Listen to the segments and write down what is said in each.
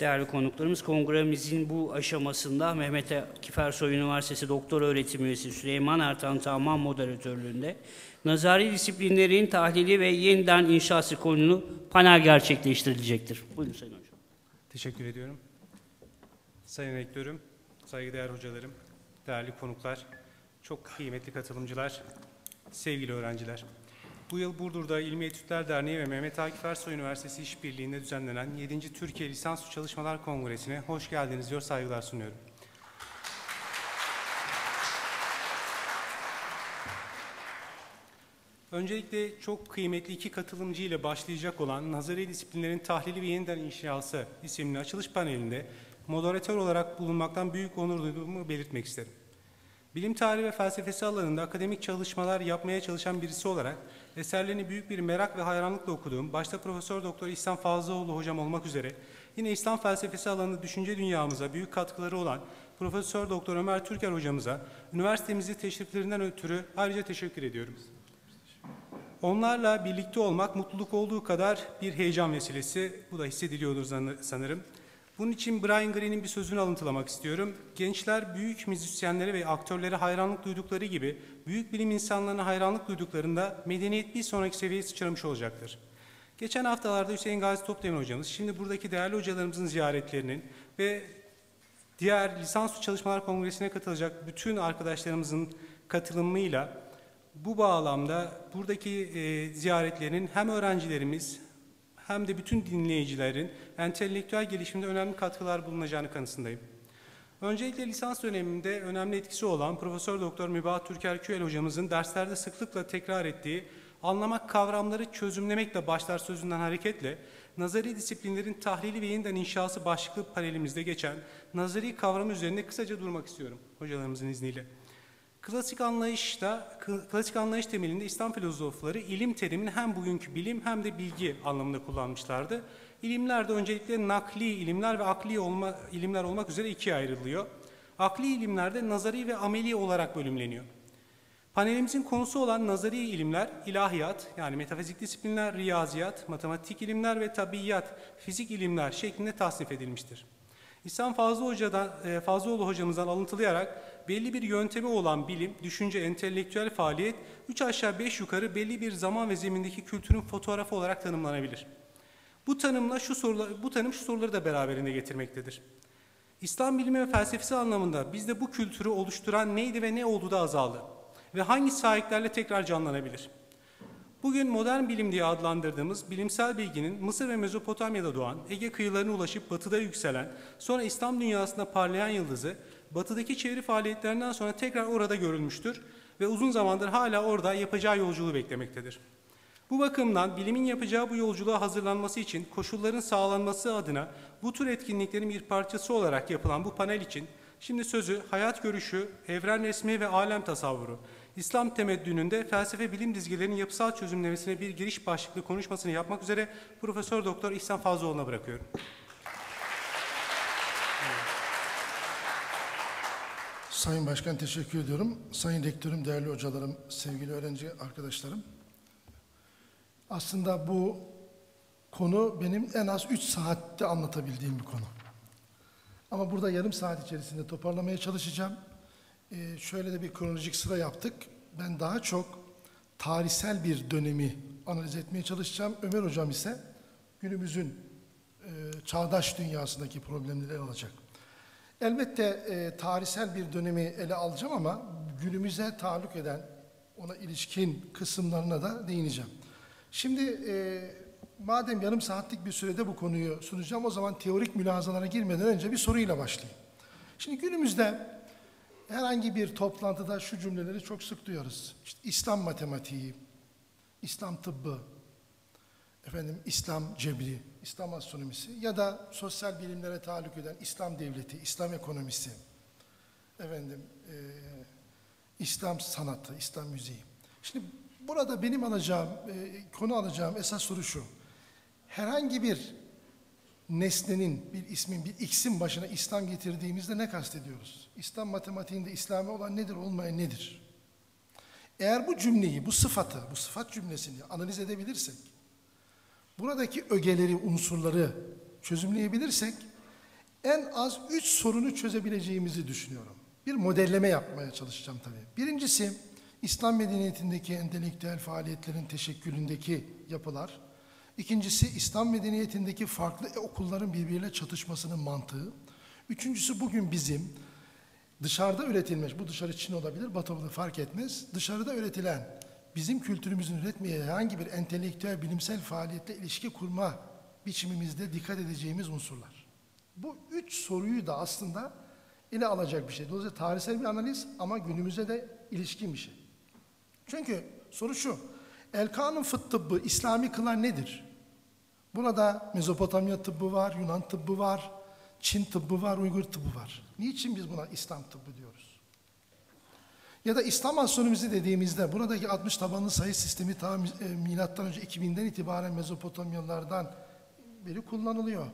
Değerli konuklarımız kongremizin bu aşamasında Mehmet Akif Ersoy Üniversitesi Doktor Öğretim Üyesi Süleyman Ertan Tahman moderatörlüğünde nazari disiplinlerin tahlili ve yeniden inşası konulu panel gerçekleştirilecektir. Buyurun Sayın Hocam. Teşekkür ediyorum. Sayın Rektörüm, saygıdeğer hocalarım, değerli konuklar, çok kıymetli katılımcılar, sevgili öğrenciler. Bu yıl Burdur'da İlmi Etütler Derneği ve Mehmet Akif Ersoy Üniversitesi işbirliğinde düzenlenen 7. Türkiye Lisansüstü Çalışmalar Kongresi'ne hoş geldiniz diyor, saygılar sunuyorum. Öncelikle çok kıymetli iki katılımcı ile başlayacak olan Nazari Disiplinlerin Tahlili ve Yeniden İnşası isimli açılış panelinde moderatör olarak bulunmaktan büyük onur duyduğumu belirtmek isterim. Bilim tarihi ve felsefesi alanında akademik çalışmalar yapmaya çalışan birisi olarak eserlerini büyük bir merak ve hayranlıkla okuduğum, başta Profesör Doktor İhsan Fazlaoğlu hocam olmak üzere yine İslam felsefesi alanında düşünce dünyamıza büyük katkıları olan Profesör Doktor Ömer Türker hocamıza üniversitemizi teşriflerinden ötürü ayrıca teşekkür ediyorum. Onlarla birlikte olmak mutluluk olduğu kadar bir heyecan vesilesi. Bu da hissediliyordur sanırım. Bunun için Brian Greene'in bir sözünü alıntılamak istiyorum. Gençler büyük müzisyenlere ve aktörlere hayranlık duydukları gibi büyük bilim insanlarına hayranlık duyduklarında medeniyet bir sonraki seviyeye sıçramış olacaktır. Geçen haftalarda Hüseyin Gazi Topdemir hocamız, şimdi buradaki değerli hocalarımızın ziyaretlerinin ve diğer lisansüstü çalışmalar kongresine katılacak bütün arkadaşlarımızın katılımıyla bu bağlamda buradaki e, ziyaretlerin hem öğrencilerimiz hem de bütün dinleyicilerin entelektüel gelişiminde önemli katkılar bulunacağını kanısındayım. Öncelikle lisans döneminde önemli etkisi olan Profesör Doktor Mübahat Türker Küel hocamızın derslerde sıklıkla tekrar ettiği anlamak kavramları çözümlemekle başlar sözünden hareketle nazari disiplinlerin tahlili ve yeniden inşası başlıklı panelimizde geçen nazari kavram üzerinde kısaca durmak istiyorum hocalarımızın izniyle. Klasik anlayışta, klasik anlayış temelinde İslam filozofları ilim terimini hem bugünkü bilim hem de bilgi anlamında kullanmışlardı. İlimler de öncelikle nakli ilimler ve akli olma, ilimler olmak üzere ikiye ayrılıyor. Akli ilimlerde nazari ve ameli olarak bölümleniyor. Panelimizin konusu olan nazari ilimler, ilahiyat yani metafizik disiplinler, riyaziyat, matematik ilimler ve tabiiyat, fizik ilimler şeklinde tasnif edilmiştir. İhsan Fazlı Hoca'dan, e, Fazlıoğlu hocamızdan alıntılayarak belli bir yöntemi olan bilim, düşünce, entelektüel faaliyet üç aşağı beş yukarı belli bir zaman ve zemindeki kültürün fotoğrafı olarak tanımlanabilir. Bu tanımla şu sorular, bu tanım şu soruları da beraberinde getirmektedir. İslam bilimi ve felsefesi anlamında bizde bu kültürü oluşturan neydi ve ne oldu da azaldı? Ve hangi sahiplerle tekrar canlanabilir? Bugün modern bilim diye adlandırdığımız bilimsel bilginin Mısır ve Mezopotamya'da doğan, Ege kıyılarına ulaşıp batıda yükselen, sonra İslam dünyasında parlayan yıldızı, batıdaki çeviri faaliyetlerinden sonra tekrar orada görülmüştür ve uzun zamandır hala orada yapacağı yolculuğu beklemektedir. Bu bakımdan bilimin yapacağı bu yolculuğa hazırlanması için koşulların sağlanması adına bu tür etkinliklerin bir parçası olarak yapılan bu panel için şimdi sözü hayat görüşü, evren resmi ve alem tasavvuru, İslam temeddününde felsefe bilim dizgilerinin yapısal çözümlemesine bir giriş başlıklı konuşmasını yapmak üzere Profesör Doktor İhsan Fazlıoğlu'na bırakıyorum. Sayın Başkan teşekkür ediyorum. Sayın Rektörüm, değerli hocalarım, sevgili öğrenci arkadaşlarım. Aslında bu konu benim en az üç saatte anlatabildiğim bir konu. Ama burada yarım saat içerisinde toparlamaya çalışacağım. Ee, şöyle de bir kronolojik sıra yaptık. Ben daha çok tarihsel bir dönemi analiz etmeye çalışacağım. Ömer Hocam ise günümüzün e, çağdaş dünyasındaki problemleri alacak. Elbette e, tarihsel bir dönemi ele alacağım ama günümüze taluk eden ona ilişkin kısımlarına da değineceğim. Şimdi e, madem yarım saatlik bir sürede bu konuyu sunacağım o zaman teorik mülazalara girmeden önce bir soruyla başlayayım. Şimdi günümüzde herhangi bir toplantıda şu cümleleri çok sık duyuyoruz. İşte İslam matematiği, İslam tıbbı, efendim İslam cebri, İslam astronomisi ya da sosyal bilimlere taluk eden İslam devleti, İslam ekonomisi, efendim e, İslam sanatı, İslam müziği. Şimdi burada benim alacağım, e, konu alacağım esas soru şu. Herhangi bir nesnenin, bir ismin, bir x'in başına İslam getirdiğimizde ne kastediyoruz? İslam matematiğinde İslami olan nedir, olmayan nedir? Eğer bu cümleyi, bu sıfatı, bu sıfat cümlesini analiz edebilirsek, buradaki ögeleri, unsurları çözümleyebilirsek en az üç sorunu çözebileceğimizi düşünüyorum. Bir modelleme yapmaya çalışacağım tabii. Birincisi, İslam medeniyetindeki entelektüel faaliyetlerin teşekkülündeki yapılar. İkincisi, İslam medeniyetindeki farklı okulların birbiriyle çatışmasının mantığı. Üçüncüsü bugün bizim dışarıda üretilmiş, bu dışarı Çin olabilir, Batı olabilir fark etmez. Dışarıda üretilen, bizim kültürümüzün üretmeye herhangi bir entelektüel, bilimsel faaliyetle ilişki kurma biçimimizde dikkat edeceğimiz unsurlar. Bu üç soruyu da aslında ele alacak bir şey. Dolayısıyla tarihsel bir analiz ama günümüze de ilişkin bir şey. Çünkü soru şu, Elkan'ın fıt tıbbı İslami kılan nedir? Burada Mezopotamya tıbbı var, Yunan tıbbı var, Çin tıbbı var, Uygur tıbbı var. Niçin biz buna İslam tıbbı diyoruz? Ya da İslam astronomisi dediğimizde buradaki 60 tabanlı sayı sistemi ta e, milattan önce 2000'den itibaren Mezopotamyalılardan beri kullanılıyor.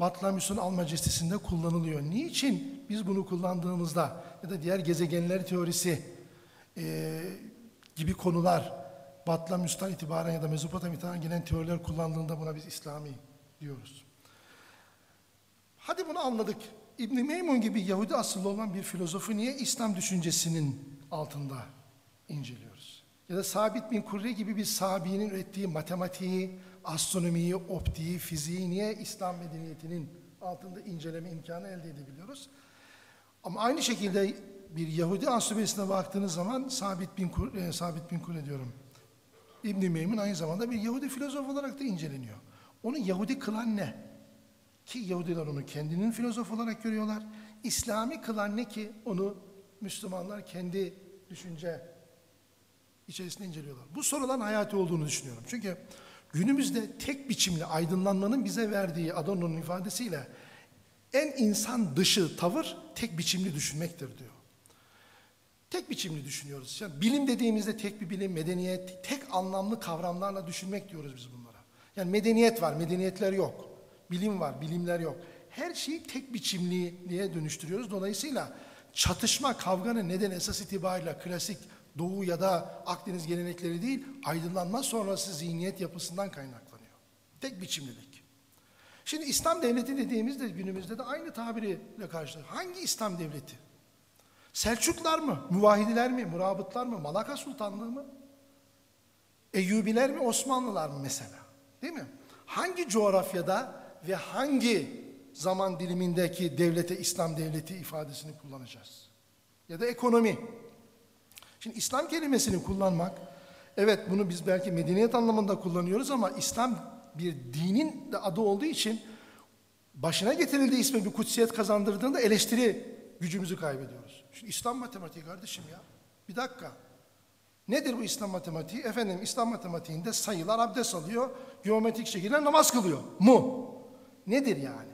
Batlamyus'un Almacestisi'nde kullanılıyor. Niçin biz bunu kullandığımızda ya da diğer gezegenler teorisi e, gibi konular Batlamyus'tan itibaren ya da Mezopotamya'dan gelen teoriler kullandığında buna biz İslami diyoruz. Hadi bunu anladık. İbn Meymun gibi Yahudi asıllı olan bir filozofu niye İslam düşüncesinin altında inceliyoruz? Ya da Sabit bin Kurre gibi bir sahabinin ürettiği matematiği, astronomiyi, optiği, fiziği niye İslam medeniyetinin altında inceleme imkanı elde edebiliyoruz? Ama aynı şekilde bir Yahudi ansiklopedisine baktığınız zaman Sabit bin Kur, e, Sabit bin Kurre diyorum. İbn Meymun aynı zamanda bir Yahudi filozof olarak da inceleniyor. Onu Yahudi kılan ne? Ki Yahudiler onu kendinin filozof olarak görüyorlar. İslami kılan ne ki onu Müslümanlar kendi düşünce içerisinde inceliyorlar. Bu soruların hayati olduğunu düşünüyorum. Çünkü günümüzde tek biçimli aydınlanmanın bize verdiği Adorno'nun ifadesiyle en insan dışı tavır tek biçimli düşünmektir diyor. Tek biçimli düşünüyoruz. Yani bilim dediğimizde tek bir bilim, medeniyet, tek anlamlı kavramlarla düşünmek diyoruz biz bunlara. Yani medeniyet var, medeniyetler yok. Bilim var, bilimler yok. Her şeyi tek biçimliğe dönüştürüyoruz. Dolayısıyla çatışma, kavganın neden esas itibariyle klasik Doğu ya da Akdeniz gelenekleri değil, aydınlanma sonrası zihniyet yapısından kaynaklanıyor. Tek biçimlilik. Şimdi İslam devleti dediğimizde günümüzde de aynı tabiriyle karşılaşıyoruz. Hangi İslam devleti? Selçuklar mı? Müvahidiler mi? Murabıtlar mı? Malaka Sultanlığı mı? Eyyubiler mi? Osmanlılar mı mesela? Değil mi? Hangi coğrafyada ve hangi zaman dilimindeki devlete İslam devleti ifadesini kullanacağız? Ya da ekonomi. Şimdi İslam kelimesini kullanmak, evet bunu biz belki medeniyet anlamında kullanıyoruz ama İslam bir dinin de adı olduğu için başına getirildiği ismi bir kutsiyet kazandırdığında eleştiri gücümüzü kaybediyoruz. Şimdi İslam matematiği kardeşim ya. Bir dakika. Nedir bu İslam matematiği? Efendim İslam matematiğinde sayılar abdest alıyor, geometrik şekilde namaz kılıyor mu? Nedir yani?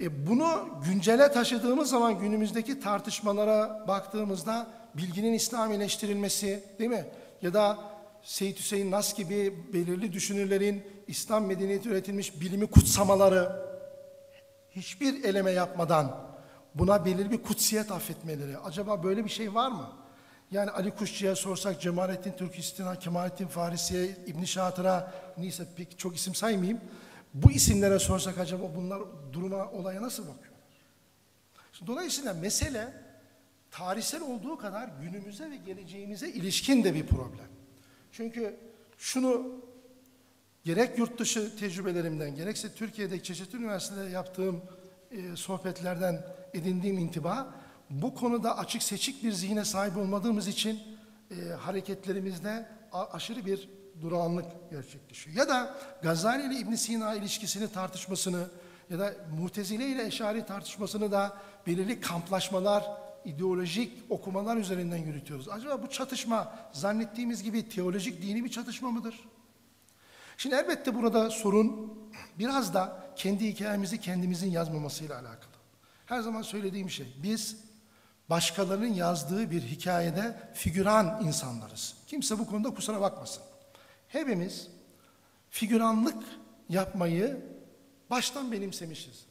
E bunu güncele taşıdığımız zaman günümüzdeki tartışmalara baktığımızda bilginin İslamileştirilmesi değil mi? Ya da Seyyid Hüseyin Nas gibi belirli düşünürlerin İslam medeniyeti üretilmiş bilimi kutsamaları hiçbir eleme yapmadan buna belirli bir kutsiyet affetmeleri. Acaba böyle bir şey var mı? Yani Ali Kuşçu'ya sorsak, Cemalettin Türkistin'a, Kemalettin Farisi'ye, İbn Şatır'a, neyse pek çok isim saymayayım. Bu isimlere sorsak acaba bunlar duruma, olaya nasıl bakıyorlar? Dolayısıyla mesele tarihsel olduğu kadar günümüze ve geleceğimize ilişkin de bir problem. Çünkü şunu gerek yurt dışı tecrübelerimden gerekse Türkiye'de çeşitli üniversitelerde yaptığım e, sohbetlerden edindiğim intiba bu konuda açık seçik bir zihne sahip olmadığımız için e, hareketlerimizde aşırı bir durağanlık gerçekleşiyor. Ya da Gazali ile İbn Sina ilişkisini tartışmasını ya da Mutezile ile Eşari tartışmasını da belirli kamplaşmalar, ideolojik okumalar üzerinden yürütüyoruz. Acaba bu çatışma zannettiğimiz gibi teolojik dini bir çatışma mıdır? Şimdi elbette burada sorun biraz da kendi hikayemizi kendimizin yazmamasıyla alakalı. Her zaman söylediğim şey, biz başkalarının yazdığı bir hikayede figüran insanlarız. Kimse bu konuda kusura bakmasın. Hepimiz figüranlık yapmayı baştan benimsemişiz.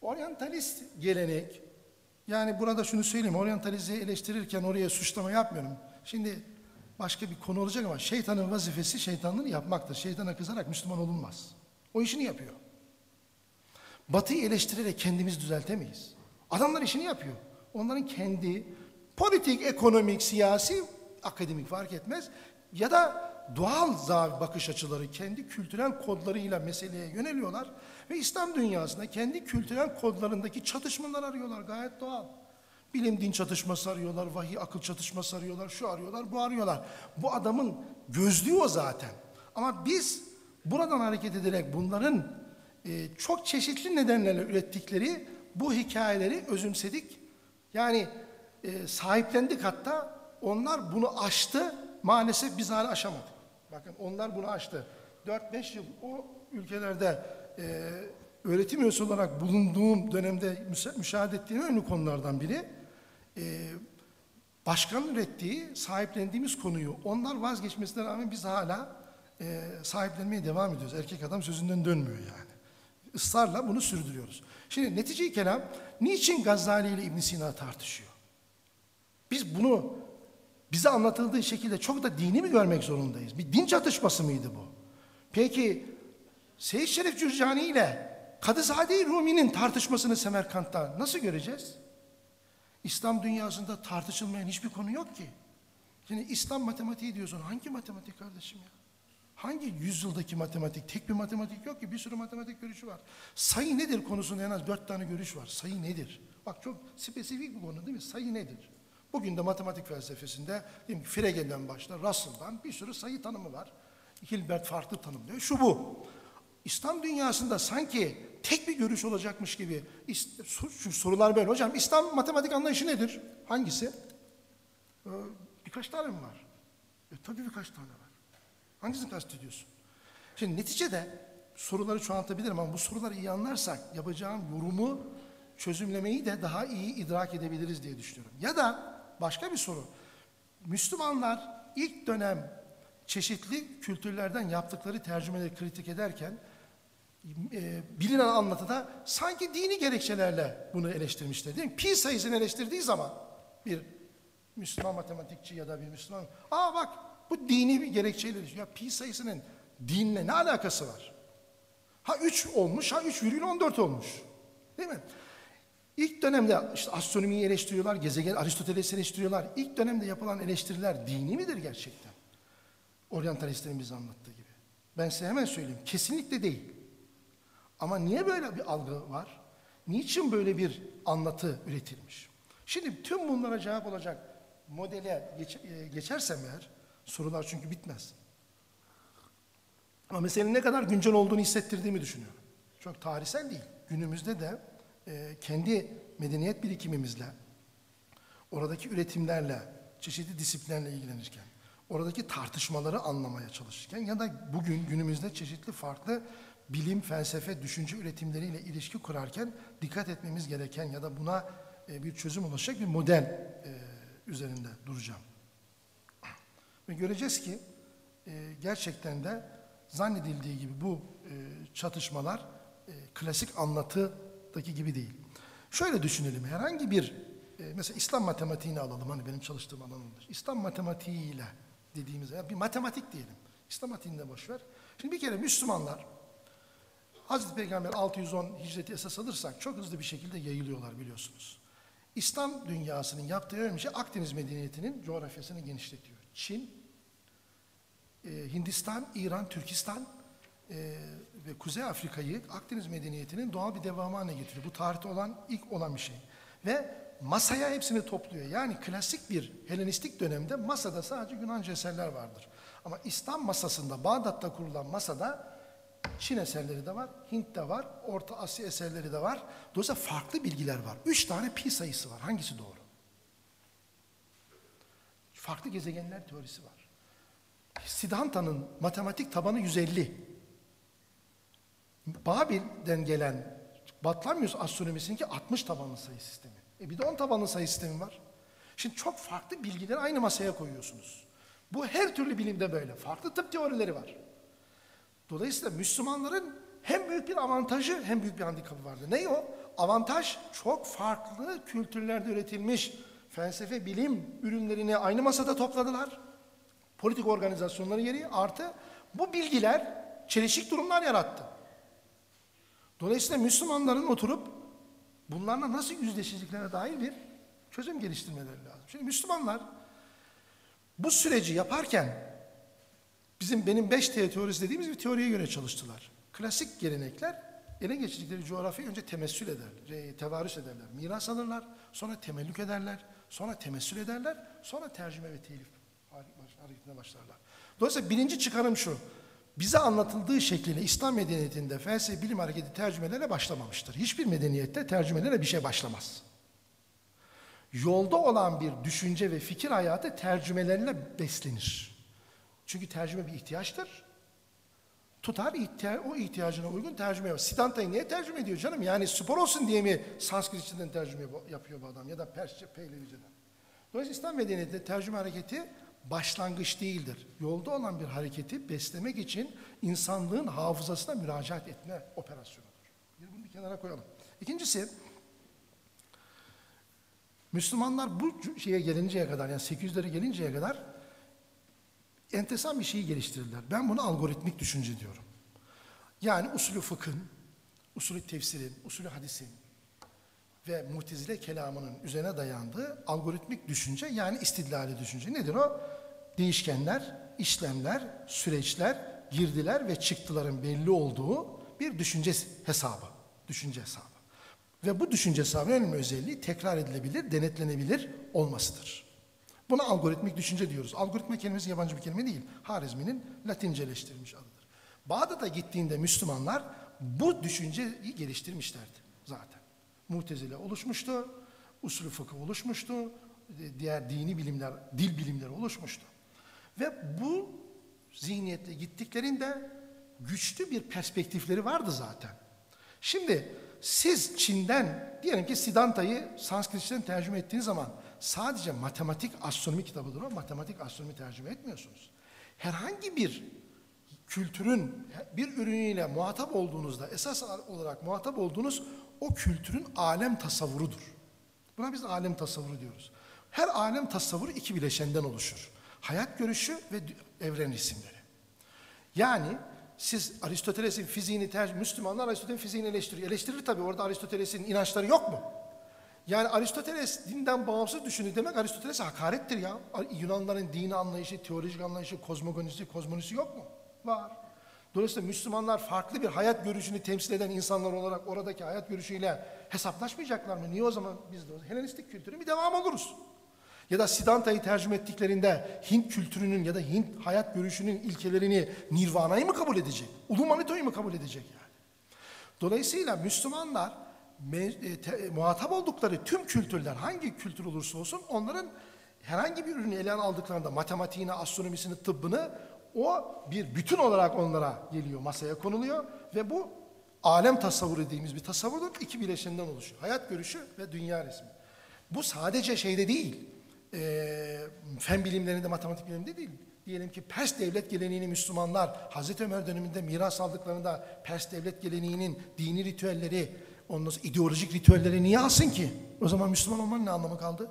Oryantalist gelenek, yani burada şunu söyleyeyim, oryantalizmi eleştirirken oraya suçlama yapmıyorum. Şimdi başka bir konu olacak ama şeytanın vazifesi şeytanlığını yapmaktır. Şeytana kızarak Müslüman olunmaz. O işini yapıyor. Batı'yı eleştirerek kendimiz düzeltemeyiz. Adamlar işini yapıyor. Onların kendi politik, ekonomik, siyasi, akademik fark etmez ya da doğal zav bakış açıları, kendi kültürel kodlarıyla meseleye yöneliyorlar ve İslam dünyasında kendi kültürel kodlarındaki çatışmalar arıyorlar gayet doğal. Bilim din çatışması arıyorlar, vahiy akıl çatışması arıyorlar, şu arıyorlar, bu arıyorlar. Bu adamın gözlüğü o zaten. Ama biz buradan hareket ederek bunların e, çok çeşitli nedenlerle ürettikleri bu hikayeleri özümsedik. Yani e, sahiplendik hatta. Onlar bunu aştı. Maalesef biz hala aşamadık. Bakın onlar bunu aştı. 4-5 yıl o ülkelerde e, öğretim üyesi olarak bulunduğum dönemde müşahede ettiğim önemli konulardan biri e, başkanın ürettiği, sahiplendiğimiz konuyu onlar vazgeçmesine rağmen biz hala e, sahiplenmeye devam ediyoruz. Erkek adam sözünden dönmüyor yani. Israrla bunu sürdürüyoruz. Şimdi netice kelam niçin Gazali ile İbn Sina tartışıyor? Biz bunu bize anlatıldığı şekilde çok da dini mi görmek zorundayız? Bir din çatışması mıydı bu? Peki Seyyid Şerif Cürcani ile Kadızade Rumi'nin tartışmasını Semerkant'ta nasıl göreceğiz? İslam dünyasında tartışılmayan hiçbir konu yok ki. Şimdi İslam matematiği diyorsun. Hangi matematik kardeşim ya? Hangi yüzyıldaki matematik? Tek bir matematik yok ki. Bir sürü matematik görüşü var. Sayı nedir konusunda en az dört tane görüş var. Sayı nedir? Bak çok spesifik bir konu değil mi? Sayı nedir? Bugün de matematik felsefesinde diyelim ki Fregel'den başla, Russell'dan bir sürü sayı tanımı var. Hilbert farklı tanımlıyor. Şu bu. İslam dünyasında sanki tek bir görüş olacakmış gibi şu sorular böyle. Hocam İslam matematik anlayışı nedir? Hangisi? Ee, birkaç tane mi var? E, tabii birkaç tane var. Hangisini kastediyorsun? Şimdi neticede soruları çoğaltabilirim ama bu soruları iyi anlarsak yapacağım yorumu çözümlemeyi de daha iyi idrak edebiliriz diye düşünüyorum. Ya da başka bir soru. Müslümanlar ilk dönem çeşitli kültürlerden yaptıkları tercümeleri kritik ederken e, bilinen anlatıda sanki dini gerekçelerle bunu eleştirmişler değil mi? Pi sayısını eleştirdiği zaman bir Müslüman matematikçi ya da bir Müslüman aa bak bu dini bir gerekçeyle. Ya pi sayısının dinle ne alakası var? Ha 3 olmuş, ha 3 virgül 14 olmuş. Değil mi? İlk dönemde işte astronomiyi eleştiriyorlar, gezegen Aristoteles'i eleştiriyorlar. İlk dönemde yapılan eleştiriler dini midir gerçekten? Oryantalistlerin bize anlattığı gibi. Ben size hemen söyleyeyim. Kesinlikle değil. Ama niye böyle bir algı var? Niçin böyle bir anlatı üretilmiş? Şimdi tüm bunlara cevap olacak modele geç, e, geçersem eğer, sorular çünkü bitmez. Ama meselenin ne kadar güncel olduğunu hissettirdiğimi düşünüyorum. Çok tarihsel değil. Günümüzde de e, kendi medeniyet birikimimizle, oradaki üretimlerle, çeşitli disiplinlerle ilgilenirken, oradaki tartışmaları anlamaya çalışırken ya da bugün günümüzde çeşitli farklı bilim, felsefe, düşünce üretimleriyle ilişki kurarken dikkat etmemiz gereken ya da buna e, bir çözüm ulaşacak bir model e, üzerinde duracağım. Ve göreceğiz ki gerçekten de zannedildiği gibi bu çatışmalar klasik anlatıdaki gibi değil. Şöyle düşünelim, herhangi bir, e, mesela İslam matematiğini alalım, hani benim çalıştığım alanımdır. İslam matematiğiyle dediğimiz, ya bir matematik diyelim, İslam matematiğini de boş ver. Şimdi bir kere Müslümanlar, Hazreti Peygamber 610 hicreti esas alırsak çok hızlı bir şekilde yayılıyorlar biliyorsunuz. İslam dünyasının yaptığı önemli şey Akdeniz medeniyetinin coğrafyasını genişletiyor. Çin, e, Hindistan, İran, Türkistan e, ve Kuzey Afrika'yı Akdeniz medeniyetinin doğal bir devamı haline getiriyor. Bu tarihte olan ilk olan bir şey. Ve masaya hepsini topluyor. Yani klasik bir Helenistik dönemde masada sadece Yunanca eserler vardır. Ama İslam masasında, Bağdat'ta kurulan masada Çin eserleri de var, Hint de var, Orta Asya eserleri de var. Dolayısıyla farklı bilgiler var. Üç tane pi sayısı var. Hangisi doğru? Farklı gezegenler teorisi var. Siddhanta'nın matematik tabanı 150. Babil'den gelen Batlamyus astronomisininki 60 tabanlı sayı sistemi. E bir de 10 tabanlı sayı sistemi var. Şimdi çok farklı bilgileri aynı masaya koyuyorsunuz. Bu her türlü bilimde böyle. Farklı tıp teorileri var. Dolayısıyla Müslümanların hem büyük bir avantajı hem büyük bir handikapı vardı. Ne o? Avantaj çok farklı kültürlerde üretilmiş felsefe, bilim ürünlerini aynı masada topladılar. Politik organizasyonları yeri artı bu bilgiler çelişik durumlar yarattı. Dolayısıyla Müslümanların oturup bunlarla nasıl yüzleşeceklerine dair bir çözüm geliştirmeleri lazım. Şimdi Müslümanlar bu süreci yaparken bizim benim 5T teorisi dediğimiz bir teoriye göre çalıştılar. Klasik gelenekler ele geçirdikleri coğrafyayı önce temessül eder, tevarüs ederler, miras alırlar, sonra temellük ederler, sonra temessül ederler, sonra tercüme ve telif hareketine başlarlar. Dolayısıyla birinci çıkarım şu, bize anlatıldığı şekliyle İslam medeniyetinde felsefe bilim hareketi tercümelere başlamamıştır. Hiçbir medeniyette tercümelere bir şey başlamaz. Yolda olan bir düşünce ve fikir hayatı tercümelerle beslenir. Çünkü tercüme bir ihtiyaçtır. Tutar ihtiya o ihtiyacına uygun tercüme yapar. Siddhanta'yı niye tercüme ediyor canım? Yani spor olsun diye mi Sanskritçeden tercüme yapıyor bu adam ya da Persçe, Pehlevice'den? Dolayısıyla İslam medeniyetinde tercüme hareketi başlangıç değildir. Yolda olan bir hareketi beslemek için insanlığın hafızasına müracaat etme operasyonudur. Bunu bir kenara koyalım. İkincisi, Müslümanlar bu şeye gelinceye kadar yani 800'lere gelinceye kadar enteresan bir şeyi geliştirdiler. Ben bunu algoritmik düşünce diyorum. Yani usulü fıkhın, usulü tefsirin, usulü hadisin ve mutezile kelamının üzerine dayandığı algoritmik düşünce yani istidlali düşünce. Nedir o? Değişkenler, işlemler, süreçler, girdiler ve çıktıların belli olduğu bir düşünce hesabı. Düşünce hesabı. Ve bu düşünce hesabının önemli özelliği tekrar edilebilir, denetlenebilir olmasıdır. Buna algoritmik düşünce diyoruz. Algoritma kelimesi yabancı bir kelime değil. Harizmi'nin latinceleştirilmiş adıdır. Bağdat'a gittiğinde Müslümanlar bu düşünceyi geliştirmişlerdi zaten. Mutezile oluşmuştu, usulü fıkıh oluşmuştu, diğer dini bilimler, dil bilimleri oluşmuştu. Ve bu zihniyetle gittiklerinde güçlü bir perspektifleri vardı zaten. Şimdi siz Çin'den diyelim ki Siddhanta'yı Sanskritçeden tercüme ettiğiniz zaman sadece matematik astronomi kitabıdır o. Matematik astronomi tercüme etmiyorsunuz. Herhangi bir kültürün bir ürünüyle muhatap olduğunuzda esas olarak muhatap olduğunuz o kültürün alem tasavvurudur. Buna biz alem tasavvuru diyoruz. Her alem tasavvuru iki bileşenden oluşur. Hayat görüşü ve evren isimleri. Yani siz Aristoteles'in fiziğini tercih, Müslümanlar Aristoteles'in fiziğini eleştiriyor. Eleştirir tabii orada Aristoteles'in inançları yok mu? Yani Aristoteles dinden bağımsız düşünür demek Aristoteles'e hakarettir ya. Yunanların dini anlayışı, teolojik anlayışı, kozmogonisi, kozmonisi yok mu? Var. Dolayısıyla Müslümanlar farklı bir hayat görüşünü temsil eden insanlar olarak oradaki hayat görüşüyle hesaplaşmayacaklar mı? Niye o zaman biz de Helenistik kültürün bir devam oluruz? Ya da Siddhanta'yı tercüme ettiklerinde Hint kültürünün ya da Hint hayat görüşünün ilkelerini Nirvana'yı mı kabul edecek? Ulu Manito'yu mu kabul edecek yani? Dolayısıyla Müslümanlar e, te, muhatap oldukları tüm kültürler hangi kültür olursa olsun onların herhangi bir ürünü ele aldıklarında matematiğini, astronomisini, tıbbını o bir bütün olarak onlara geliyor, masaya konuluyor ve bu alem tasavvuru dediğimiz bir tasavvurdur. iki bileşenden oluşuyor. Hayat görüşü ve dünya resmi. Bu sadece şeyde değil, e, fen bilimlerinde, matematik bilimlerinde değil. Diyelim ki Pers devlet geleneğini Müslümanlar Hazreti Ömer döneminde miras aldıklarında Pers devlet geleneğinin dini ritüelleri, sonra ideolojik ritüelleri niye alsın ki? O zaman Müslüman olmanın ne anlamı kaldı?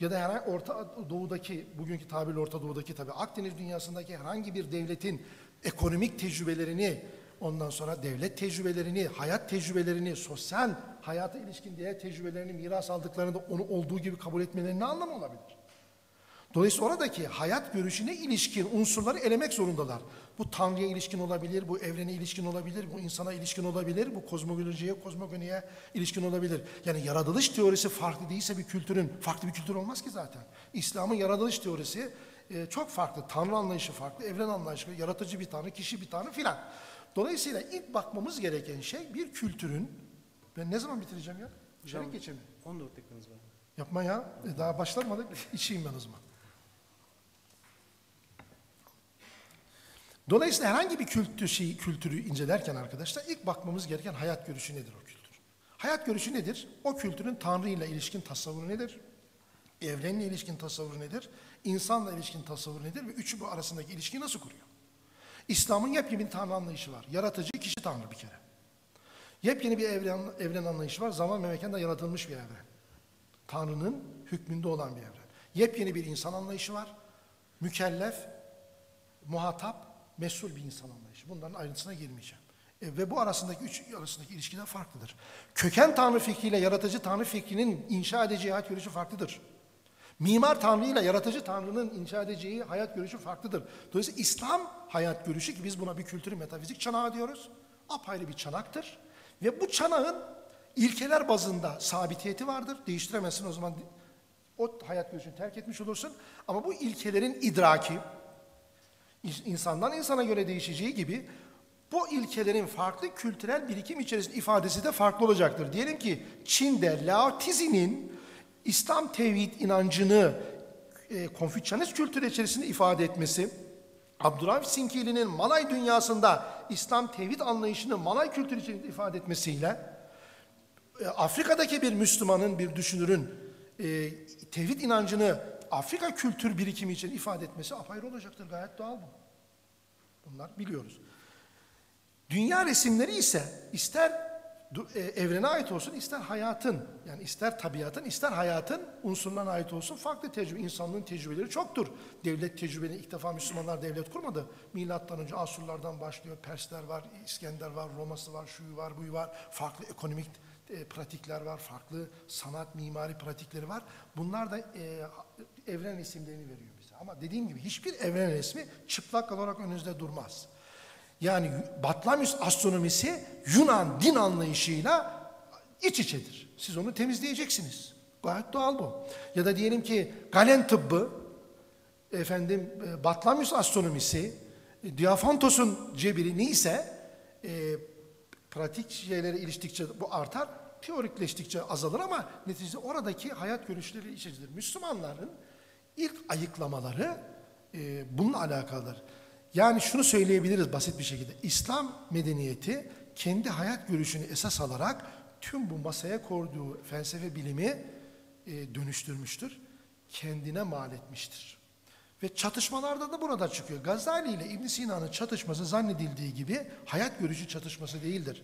Ya da herhangi Orta Doğu'daki, bugünkü tabirle Orta Doğu'daki tabi Akdeniz dünyasındaki herhangi bir devletin ekonomik tecrübelerini, ondan sonra devlet tecrübelerini, hayat tecrübelerini, sosyal hayata ilişkin diğer tecrübelerini miras aldıklarında onu olduğu gibi kabul etmelerinin ne anlamı olabilir? Dolayısıyla oradaki hayat görüşüne ilişkin unsurları elemek zorundalar. Bu Tanrı'ya ilişkin olabilir, bu evrene ilişkin olabilir, bu insana ilişkin olabilir, bu kozmolojiye, kozmogoniye ilişkin olabilir. Yani yaratılış teorisi farklı değilse bir kültürün, farklı bir kültür olmaz ki zaten. İslam'ın yaratılış teorisi e, çok farklı. Tanrı anlayışı farklı, evren anlayışı, yaratıcı bir Tanrı, kişi bir Tanrı filan. Dolayısıyla ilk bakmamız gereken şey bir kültürün, ben ne zaman bitireceğim ya? Hocam, geçemiyorum. 14 dakikanız var. Yapma ya, e, daha başlamadık, içeyim ben o zaman. Dolayısıyla herhangi bir kültür, şeyi, kültürü incelerken arkadaşlar ilk bakmamız gereken hayat görüşü nedir o kültür? Hayat görüşü nedir? O kültürün Tanrı ile ilişkin tasavvuru nedir? Evrenle ilişkin tasavvuru nedir? İnsanla ilişkin tasavvuru nedir? Ve üçü bu arasındaki ilişkiyi nasıl kuruyor? İslam'ın yepyeni bir Tanrı anlayışı var. Yaratıcı kişi Tanrı bir kere. Yepyeni bir evren, evren anlayışı var. Zaman ve mekanda yaratılmış bir evren. Tanrı'nın hükmünde olan bir evren. Yepyeni bir insan anlayışı var. Mükellef, muhatap, mesul bir insan anlayışı. Bunların ayrıntısına girmeyeceğim. E, ve bu arasındaki üç arasındaki ilişkiler farklıdır. Köken tanrı fikriyle yaratıcı tanrı fikrinin inşa edeceği hayat görüşü farklıdır. Mimar tanrı ile yaratıcı tanrının inşa edeceği hayat görüşü farklıdır. Dolayısıyla İslam hayat görüşü ki biz buna bir kültürü metafizik çanağı diyoruz. Apayrı bir çanaktır. Ve bu çanağın ilkeler bazında sabitiyeti vardır. Değiştiremezsin o zaman o hayat görüşünü terk etmiş olursun. Ama bu ilkelerin idraki, insandan insana göre değişeceği gibi bu ilkelerin farklı kültürel birikim içerisinde ifadesi de farklı olacaktır. Diyelim ki Çin'de Lao Tzu'nun İslam tevhid inancını e, Konfüçyanist kültürü içerisinde ifade etmesi, Abdurrahim Sinkili'nin Malay dünyasında İslam tevhid anlayışını Malay kültürü içerisinde ifade etmesiyle e, Afrika'daki bir Müslümanın, bir düşünürün e, tevhid inancını Afrika kültür birikimi için ifade etmesi apayrı olacaktır. Gayet doğal bu. Bunlar biliyoruz. Dünya resimleri ise ister e, evrene ait olsun, ister hayatın, yani ister tabiatın, ister hayatın unsurlarına ait olsun farklı tecrübe, insanlığın tecrübeleri çoktur. Devlet tecrübeleri ilk defa Müslümanlar devlet kurmadı. Milattan önce Asurlardan başlıyor, Persler var, İskender var, Roması var, şuyu var, buyu var, farklı ekonomik e, pratikler var, farklı sanat, mimari pratikleri var. Bunlar da e, evren isimlerini veriyor bize. Ama dediğim gibi hiçbir evren resmi çıplak olarak önünüzde durmaz. Yani Batlamyus astronomisi Yunan din anlayışıyla iç içedir. Siz onu temizleyeceksiniz. Gayet doğal bu. Ya da diyelim ki Galen tıbbı, efendim e, Batlamyus astronomisi, e, Diafantos'un cebiri neyse e, pratik şeylere iliştikçe bu artar, teorikleştikçe azalır ama neticede oradaki hayat görüşleri içicidir. Müslümanların ilk ayıklamaları e, bununla alakalıdır. Yani şunu söyleyebiliriz basit bir şekilde. İslam medeniyeti kendi hayat görüşünü esas alarak tüm bu masaya koyduğu felsefe bilimi e, dönüştürmüştür. Kendine mal etmiştir. Ve çatışmalarda da burada çıkıyor. Gazali ile İbn Sina'nın çatışması zannedildiği gibi hayat görüşü çatışması değildir.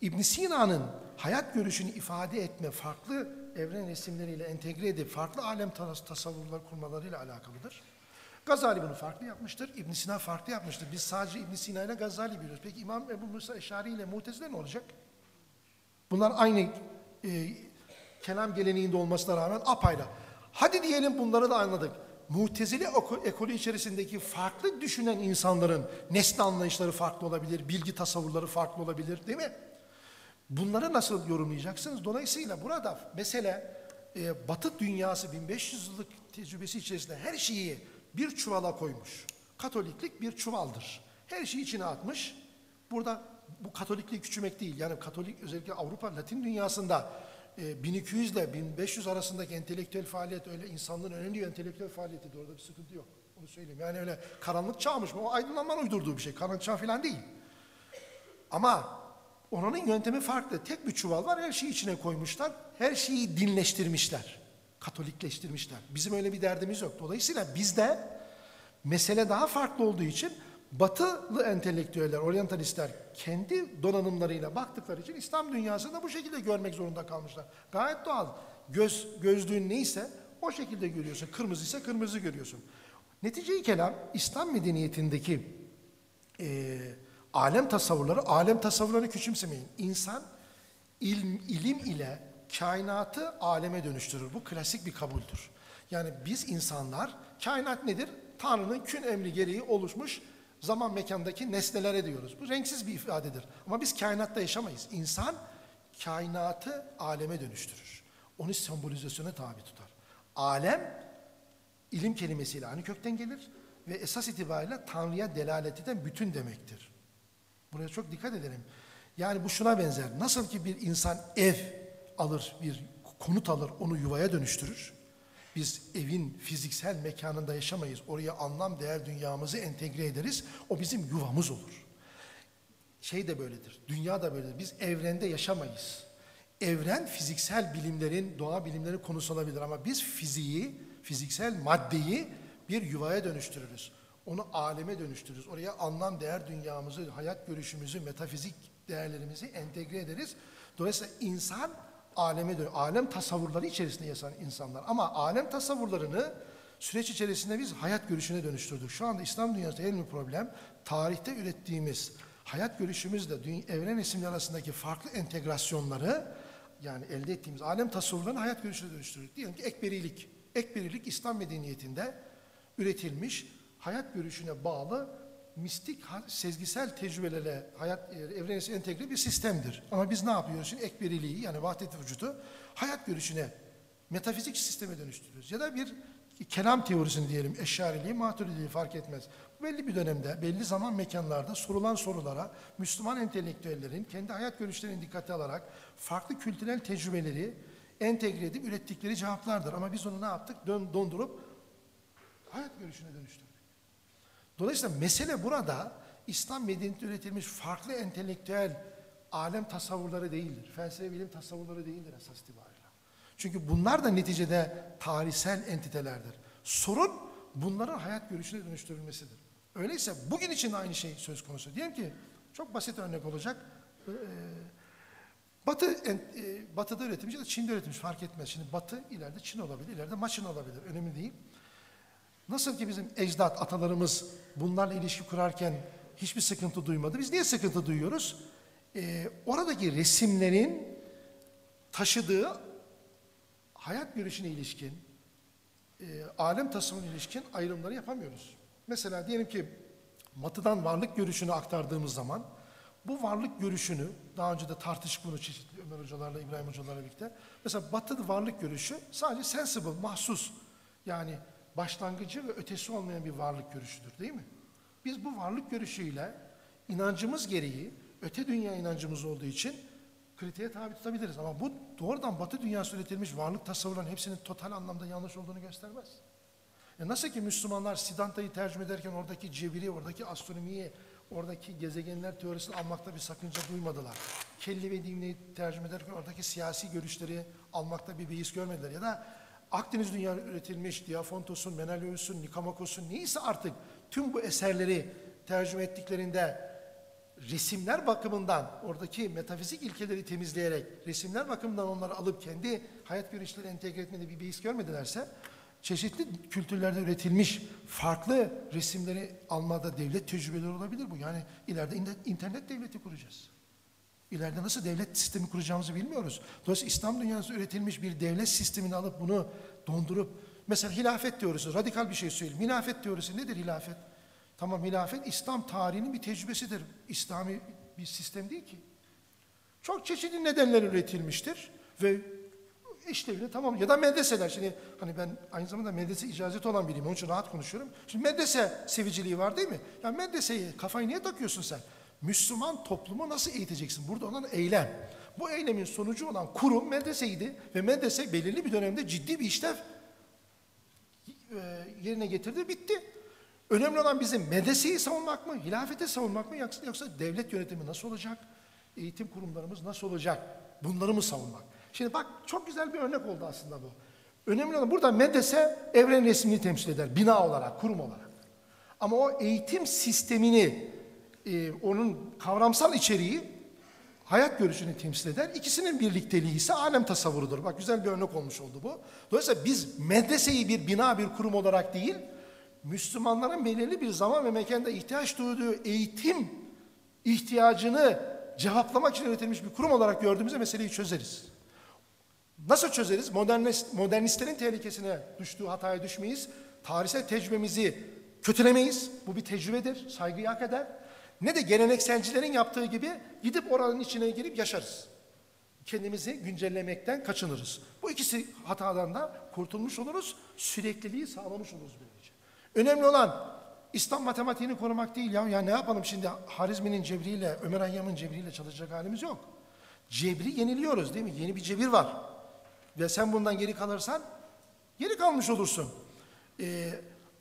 İbn Sina'nın hayat görüşünü ifade etme farklı evren resimleriyle entegre edip farklı alem tasavvurlar kurmalarıyla alakalıdır. Gazali bunu farklı yapmıştır. İbn Sina farklı yapmıştır. Biz sadece İbn Sina ile Gazali biliyoruz. Peki İmam Ebu Musa Eşari ile Mutezile ne olacak? Bunlar aynı e, kelam geleneğinde olmasına rağmen apayrı. Hadi diyelim bunları da anladık. Mutezile ekolü içerisindeki farklı düşünen insanların nesne anlayışları farklı olabilir, bilgi tasavvurları farklı olabilir değil mi? Bunları nasıl yorumlayacaksınız? Dolayısıyla burada mesele e, Batı dünyası 1500 yıllık tecrübesi içerisinde her şeyi bir çuvala koymuş. Katoliklik bir çuvaldır. Her şeyi içine atmış. Burada bu Katolikliği küçümek değil. Yani Katolik özellikle Avrupa, Latin dünyasında 1200 e, ile 1500 arasındaki entelektüel faaliyet öyle insanlığın önemli entelektüel faaliyeti orada bir sıkıntı yok. Onu söyleyeyim. Yani öyle karanlık çağmış mı? O aydınlanmanın uydurduğu bir şey. Karanlık çağ falan değil. Ama oranın yöntemi farklı. Tek bir çuval var. Her şeyi içine koymuşlar. Her şeyi dinleştirmişler. Katolikleştirmişler. Bizim öyle bir derdimiz yok. Dolayısıyla bizde mesele daha farklı olduğu için batılı entelektüeller, oryantalistler kendi donanımlarıyla baktıkları için İslam dünyasını da bu şekilde görmek zorunda kalmışlar. Gayet doğal. Göz, gözlüğün neyse o şekilde görüyorsun. Kırmızı ise kırmızı görüyorsun. Netice-i kelam İslam medeniyetindeki e, alem tasavvurları, alem tasavvurlarını küçümsemeyin. İnsan ilm, ilim ile kainatı aleme dönüştürür. Bu klasik bir kabuldür. Yani biz insanlar, kainat nedir? Tanrı'nın kün emri gereği oluşmuş zaman mekandaki nesnelere diyoruz. Bu renksiz bir ifadedir. Ama biz kainatta yaşamayız. İnsan kainatı aleme dönüştürür. Onu sembolizasyona tabi tutar. Alem ilim kelimesiyle aynı kökten gelir ve esas itibariyle Tanrı'ya delalet eden bütün demektir. Buraya çok dikkat edelim. Yani bu şuna benzer. Nasıl ki bir insan ev alır, bir konut alır, onu yuvaya dönüştürür. Biz evin fiziksel mekanında yaşamayız. Oraya anlam, değer dünyamızı entegre ederiz. O bizim yuvamız olur. Şey de böyledir. Dünya da böyledir. Biz evrende yaşamayız. Evren fiziksel bilimlerin, doğa bilimlerin konusu olabilir ama biz fiziği, fiziksel maddeyi bir yuvaya dönüştürürüz. Onu aleme dönüştürürüz. Oraya anlam, değer dünyamızı, hayat görüşümüzü, metafizik değerlerimizi entegre ederiz. Dolayısıyla insan aleme dön alem tasavvurları içerisinde yaşayan insanlar. Ama alem tasavvurlarını süreç içerisinde biz hayat görüşüne dönüştürdük. Şu anda İslam dünyasında en büyük problem tarihte ürettiğimiz hayat görüşümüzle evren isimleri arasındaki farklı entegrasyonları yani elde ettiğimiz alem tasavvurlarını hayat görüşüne dönüştürdük. Diyelim ki ekberilik. Ekberilik İslam medeniyetinde üretilmiş hayat görüşüne bağlı mistik sezgisel tecrübelerle hayat e, evren içine entegre bir sistemdir. Ama biz ne yapıyoruz şimdi? Ekberiliği yani vahdet vücudu hayat görüşüne metafizik sisteme dönüştürüyoruz. Ya da bir kelam teorisini diyelim, eşariliği, maturidiliği fark etmez. Belli bir dönemde, belli zaman mekanlarda sorulan sorulara Müslüman entelektüellerin kendi hayat görüşlerini dikkate alarak farklı kültürel tecrübeleri entegre edip ürettikleri cevaplardır. Ama biz onu ne yaptık? Dön, dondurup hayat görüşüne dönüştürdük. Dolayısıyla mesele burada İslam medeniyeti üretilmiş farklı entelektüel alem tasavvurları değildir. Felsefe bilim tasavvurları değildir esas itibariyle. Çünkü bunlar da neticede tarihsel entitelerdir. Sorun bunların hayat görüşüne dönüştürülmesidir. Öyleyse bugün için aynı şey söz konusu. Diyelim ki çok basit örnek olacak. Ee, Batı, e, batı'da üretilmiş ya da Çin'de üretilmiş fark etmez. Şimdi Batı ileride Çin olabilir, ileride Maçin olabilir. Önemli değil. Nasıl ki bizim ecdat, atalarımız bunlarla ilişki kurarken hiçbir sıkıntı duymadı. Biz niye sıkıntı duyuyoruz? Ee, oradaki resimlerin taşıdığı hayat görüşüne ilişkin, e, alem tasavvuruna ilişkin ayrımları yapamıyoruz. Mesela diyelim ki batıdan varlık görüşünü aktardığımız zaman bu varlık görüşünü daha önce de tartıştık bunu çeşitli Ömer hocalarla, İbrahim hocalarla birlikte. Mesela batı varlık görüşü sadece sensible, mahsus yani başlangıcı ve ötesi olmayan bir varlık görüşüdür değil mi? Biz bu varlık görüşüyle inancımız gereği öte dünya inancımız olduğu için kritiğe tabi tutabiliriz. Ama bu doğrudan batı dünyası üretilmiş varlık tasavvurların hepsinin total anlamda yanlış olduğunu göstermez. E nasıl ki Müslümanlar Siddhanta'yı tercüme ederken oradaki cebiri, oradaki astronomiyi, oradaki gezegenler teorisini almakta bir sakınca duymadılar. Kelli ve Dimne'yi tercüme ederken oradaki siyasi görüşleri almakta bir beis görmediler. Ya da Akdeniz dünya üretilmiş Diafontos'un, Menelaus'un, Nikamakos'un neyse artık tüm bu eserleri tercüme ettiklerinde resimler bakımından oradaki metafizik ilkeleri temizleyerek resimler bakımından onları alıp kendi hayat görüşleri entegre etmede bir beis görmedilerse çeşitli kültürlerde üretilmiş farklı resimleri almada devlet tecrübeleri olabilir bu. Yani ileride in- internet devleti kuracağız. İleride nasıl devlet sistemi kuracağımızı bilmiyoruz. Dolayısıyla İslam dünyasında üretilmiş bir devlet sistemini alıp bunu dondurup mesela hilafet teorisi radikal bir şey söyleyeyim. Hilafet teorisi nedir hilafet? Tamam hilafet İslam tarihinin bir tecrübesidir. İslami bir sistem değil ki. Çok çeşitli nedenler üretilmiştir ve işlevini tamam ya da medreseler şimdi hani ben aynı zamanda medrese icazeti olan biriyim onun için rahat konuşuyorum. Şimdi medrese seviciliği var değil mi? Ya medreseyi kafayı niye takıyorsun sen? Müslüman toplumu nasıl eğiteceksin? Burada olan eylem. Bu eylemin sonucu olan kurum medreseydi ve medrese belirli bir dönemde ciddi bir işlev e, yerine getirdi, bitti. Önemli olan bizim medreseyi savunmak mı, hilafeti savunmak mı yoksa devlet yönetimi nasıl olacak, eğitim kurumlarımız nasıl olacak, bunları mı savunmak? Şimdi bak çok güzel bir örnek oldu aslında bu. Önemli olan burada medrese evren resmini temsil eder, bina olarak, kurum olarak. Ama o eğitim sistemini, e, onun kavramsal içeriği hayat görüşünü temsil eder. İkisinin birlikteliği ise alem tasavvurudur. Bak güzel bir örnek olmuş oldu bu. Dolayısıyla biz medreseyi bir bina, bir kurum olarak değil, Müslümanların belirli bir zaman ve mekanda ihtiyaç duyduğu eğitim ihtiyacını cevaplamak için üretilmiş bir kurum olarak gördüğümüzde meseleyi çözeriz. Nasıl çözeriz? Modernist, modernistlerin tehlikesine düştüğü hataya düşmeyiz. Tarihsel tecrübemizi kötülemeyiz. Bu bir tecrübedir. Saygıyı hak eder. Ne de gelenekselcilerin yaptığı gibi gidip oranın içine girip yaşarız. Kendimizi güncellemekten kaçınırız. Bu ikisi hatadan da kurtulmuş oluruz. Sürekliliği sağlamış oluruz böylece. Önemli olan İslam matematiğini korumak değil ya. Ya ne yapalım şimdi Harizmi'nin cebriyle, Ömer Hayyam'ın cebriyle çalışacak halimiz yok. Cebri yeniliyoruz değil mi? Yeni bir cebir var. Ve sen bundan geri kalırsan geri kalmış olursun. Ee,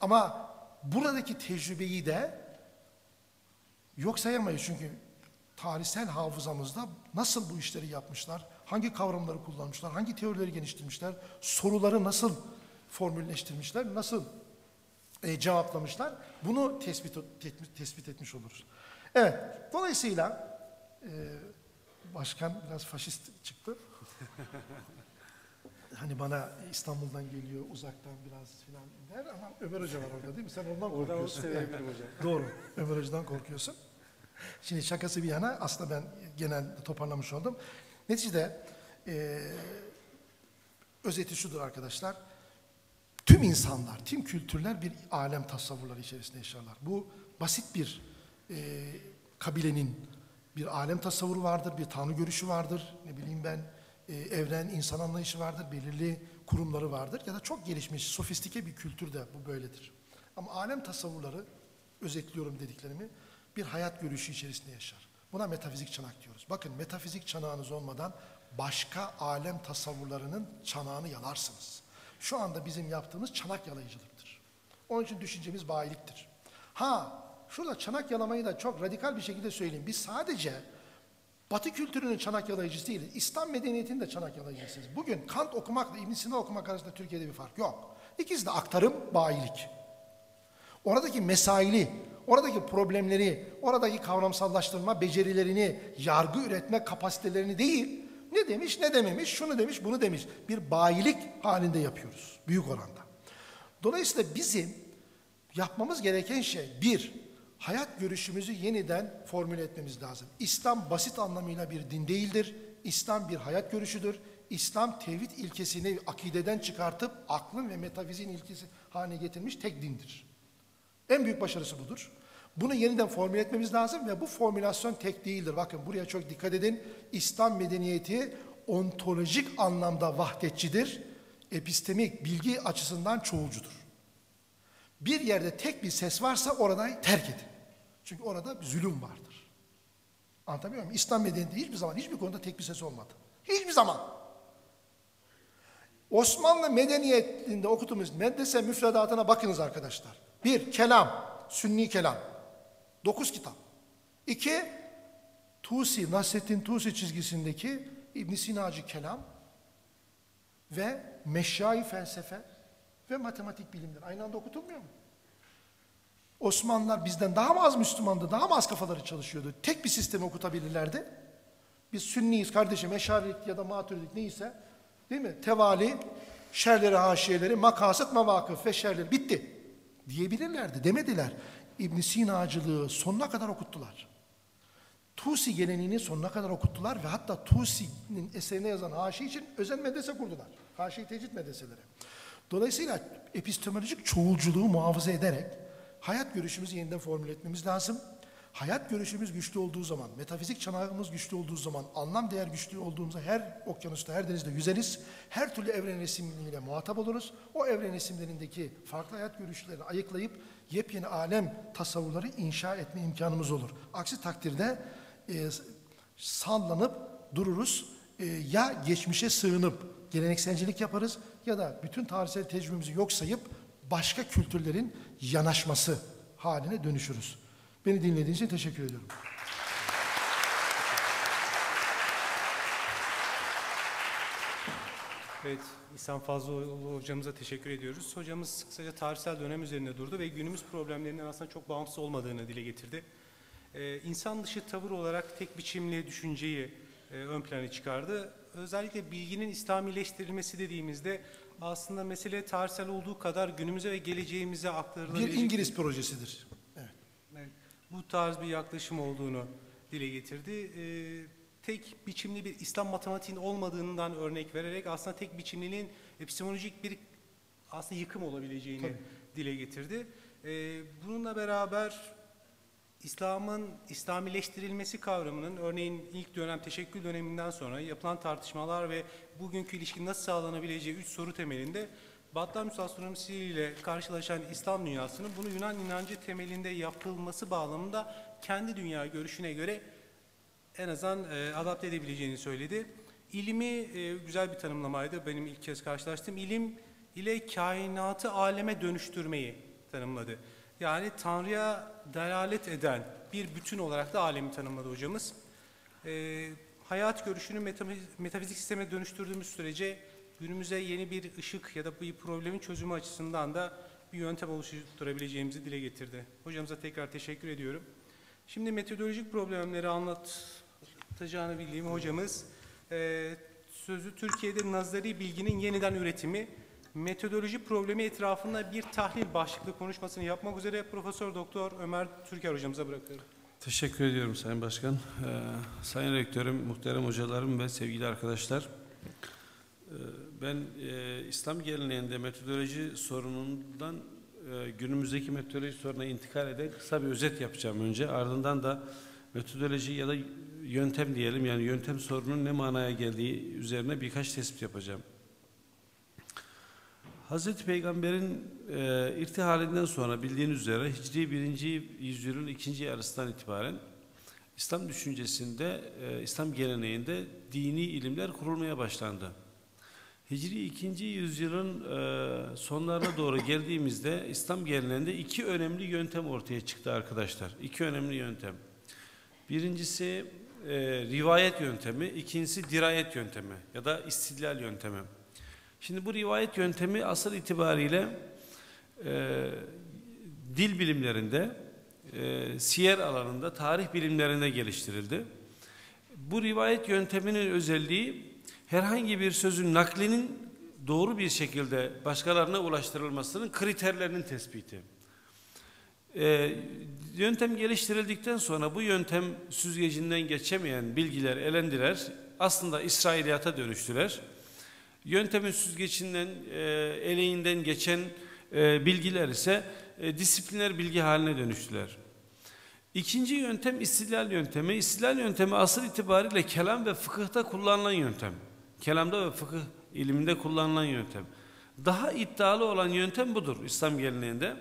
ama buradaki tecrübeyi de yok sayamayız. Çünkü tarihsel hafızamızda nasıl bu işleri yapmışlar, hangi kavramları kullanmışlar, hangi teorileri geliştirmişler, soruları nasıl formülleştirmişler, nasıl e, cevaplamışlar. Bunu tespit, tespit, tespit etmiş oluruz. Evet, dolayısıyla e, başkan biraz faşist çıktı. hani bana İstanbul'dan geliyor, uzaktan biraz filan der ama Ömer Hoca var orada değil mi? Sen ondan Oradan korkuyorsun. sevebilirim hocam. Doğru, Ömer Hoca'dan korkuyorsun. Şimdi şakası bir yana aslında ben genel toparlamış oldum. Neticede e, özeti şudur arkadaşlar. Tüm insanlar, tüm kültürler bir alem tasavvurları içerisinde yaşarlar. Bu basit bir e, kabilenin bir alem tasavvuru vardır, bir tanrı görüşü vardır. Ne bileyim ben e, evren, insan anlayışı vardır, belirli kurumları vardır. Ya da çok gelişmiş, sofistike bir kültür de bu böyledir. Ama alem tasavvurları, özetliyorum dediklerimi, bir hayat görüşü içerisinde yaşar. Buna metafizik çanak diyoruz. Bakın metafizik çanağınız olmadan başka alem tasavvurlarının çanağını yalarsınız. Şu anda bizim yaptığımız çanak yalayıcılıktır. Onun için düşüncemiz bayiliktir. Ha, şurada çanak yalamayı da çok radikal bir şekilde söyleyeyim. Biz sadece Batı kültürünün çanak yalayıcısı değiliz. İslam medeniyetinin de çanak yalayıcısıyız. Bugün Kant okumakla İbn Sina okumak arasında Türkiye'de bir fark yok. İkisi de aktarım, bayilik. Oradaki mesaili, oradaki problemleri, oradaki kavramsallaştırma becerilerini, yargı üretme kapasitelerini değil, ne demiş, ne dememiş, şunu demiş, bunu demiş. Bir bayilik halinde yapıyoruz, büyük oranda. Dolayısıyla bizim yapmamız gereken şey, bir, hayat görüşümüzü yeniden formüle etmemiz lazım. İslam basit anlamıyla bir din değildir. İslam bir hayat görüşüdür. İslam tevhid ilkesini akideden çıkartıp aklın ve metafiziğin ilkesi haline getirmiş tek dindir. En büyük başarısı budur. Bunu yeniden formüle etmemiz lazım ve bu formülasyon tek değildir. Bakın buraya çok dikkat edin. İslam medeniyeti ontolojik anlamda vahdetçidir. Epistemik bilgi açısından çoğulcudur. Bir yerde tek bir ses varsa orada terk edin. Çünkü orada zulüm vardır. Anlatabiliyor muyum? İslam medeniyeti hiçbir zaman hiçbir konuda tek bir ses olmadı. Hiçbir zaman. Osmanlı medeniyetinde okuduğumuz medrese müfredatına bakınız arkadaşlar. Bir, kelam, sünni kelam. Dokuz kitap. İki, Tusi, Nasrettin Tusi çizgisindeki İbn Sinacı kelam ve meşyai felsefe ve matematik bilimler. Aynı anda okutulmuyor mu? Osmanlılar bizden daha mı az Müslümandı, daha mı az kafaları çalışıyordu? Tek bir sistemi okutabilirlerdi. Biz sünniyiz kardeşim, eşarilik ya da maturidik neyse, değil mi? Tevali, şerleri, haşiyeleri, makasıt, mevakıf ve şerleri bitti diyebilirlerdi. Demediler. İbn Sinacılığı sonuna kadar okuttular. Tusi geleneğini sonuna kadar okuttular ve hatta Tusi'nin eserine yazan haşi için özel medrese kurdular. Haşi tecrit medreseleri. Dolayısıyla epistemolojik çoğulculuğu muhafaza ederek hayat görüşümüzü yeniden formüle etmemiz lazım. Hayat görüşümüz güçlü olduğu zaman, metafizik çanağımız güçlü olduğu zaman, anlam değer güçlü olduğumuzda her okyanusta, her denizde yüzeriz. Her türlü evren resimleriyle muhatap oluruz. O evren resimlerindeki farklı hayat görüşlerini ayıklayıp yepyeni alem tasavvurları inşa etme imkanımız olur. Aksi takdirde e, sallanıp dururuz. E, ya geçmişe sığınıp gelenekselcilik yaparız ya da bütün tarihsel tecrübemizi yok sayıp başka kültürlerin yanaşması haline dönüşürüz. Beni dinlediğiniz için teşekkür ediyorum. Evet, İhsan Fazlıoğlu hocamıza teşekkür ediyoruz. Hocamız kısaca tarihsel dönem üzerinde durdu ve günümüz problemlerinden aslında çok bağımsız olmadığını dile getirdi. Ee, insan dışı tavır olarak tek biçimli düşünceyi e, ön plana çıkardı. Özellikle bilginin İslamileştirilmesi dediğimizde aslında mesele tarihsel olduğu kadar günümüze ve geleceğimize Bir aktarılabilecek... İngiliz projesidir. Bu tarz bir yaklaşım olduğunu dile getirdi. Ee, tek biçimli bir İslam matematiğinin olmadığından örnek vererek aslında tek biçimliliğin epistemolojik bir aslında yıkım olabileceğini Tabii. dile getirdi. Ee, bununla beraber İslam'ın İslamileştirilmesi kavramının örneğin ilk dönem teşekkül döneminden sonra yapılan tartışmalar ve bugünkü ilişki nasıl sağlanabileceği üç soru temelinde Batlamyus astronomisiyle karşılaşan İslam dünyasının bunu Yunan inancı temelinde yapılması bağlamında kendi dünya görüşüne göre en azından e, adapte edebileceğini söyledi. İlimi e, güzel bir tanımlamaydı. Benim ilk kez karşılaştığım ilim ile kainatı aleme dönüştürmeyi tanımladı. Yani Tanrı'ya delalet eden bir bütün olarak da alemi tanımladı hocamız. E, hayat görüşünü metafiz- metafizik sisteme dönüştürdüğümüz sürece günümüze yeni bir ışık ya da bir problemin çözümü açısından da bir yöntem oluşturabileceğimizi dile getirdi. Hocamıza tekrar teşekkür ediyorum. Şimdi metodolojik problemleri anlatacağını bildiğim hocamız e, sözü Türkiye'de nazari bilginin yeniden üretimi metodoloji problemi etrafında bir tahlil başlıklı konuşmasını yapmak üzere Profesör Doktor Ömer Türker hocamıza bırakıyorum. Teşekkür ediyorum Sayın Başkan. Ee, Sayın Rektörüm, muhterem hocalarım ve sevgili arkadaşlar. Ee, ben e, İslam geleneğinde metodoloji sorunundan e, günümüzdeki metodoloji sorununa intikal ederek kısa bir özet yapacağım önce. Ardından da metodoloji ya da yöntem diyelim yani yöntem sorunun ne manaya geldiği üzerine birkaç tespit yapacağım. Hazreti Peygamber'in e, irtihalinden sonra bildiğiniz üzere Hicri 1. yüzyılın ikinci yarısından itibaren İslam düşüncesinde, e, İslam geleneğinde dini ilimler kurulmaya başlandı. Hicri 2. yüzyılın e, sonlarına doğru geldiğimizde İslam geleneğinde iki önemli yöntem ortaya çıktı arkadaşlar. İki önemli yöntem. Birincisi e, rivayet yöntemi, ikincisi dirayet yöntemi ya da istidlal yöntemi. Şimdi bu rivayet yöntemi asıl itibariyle e, dil bilimlerinde, e, siyer alanında, tarih bilimlerinde geliştirildi. Bu rivayet yönteminin özelliği herhangi bir sözün naklinin doğru bir şekilde başkalarına ulaştırılmasının kriterlerinin tespiti. E, yöntem geliştirildikten sonra bu yöntem süzgecinden geçemeyen bilgiler elendiler. Aslında İsrailiyata dönüştüler Yöntemin süzgecinden, e, eleğinden geçen e, bilgiler ise e, disipliner bilgi haline dönüştüler. İkinci yöntem istilal yöntemi. İstilal yöntemi asıl itibariyle kelam ve fıkıhta kullanılan yöntem. Kelamda ve fıkıh iliminde kullanılan yöntem. Daha iddialı olan yöntem budur İslam geleneğinde.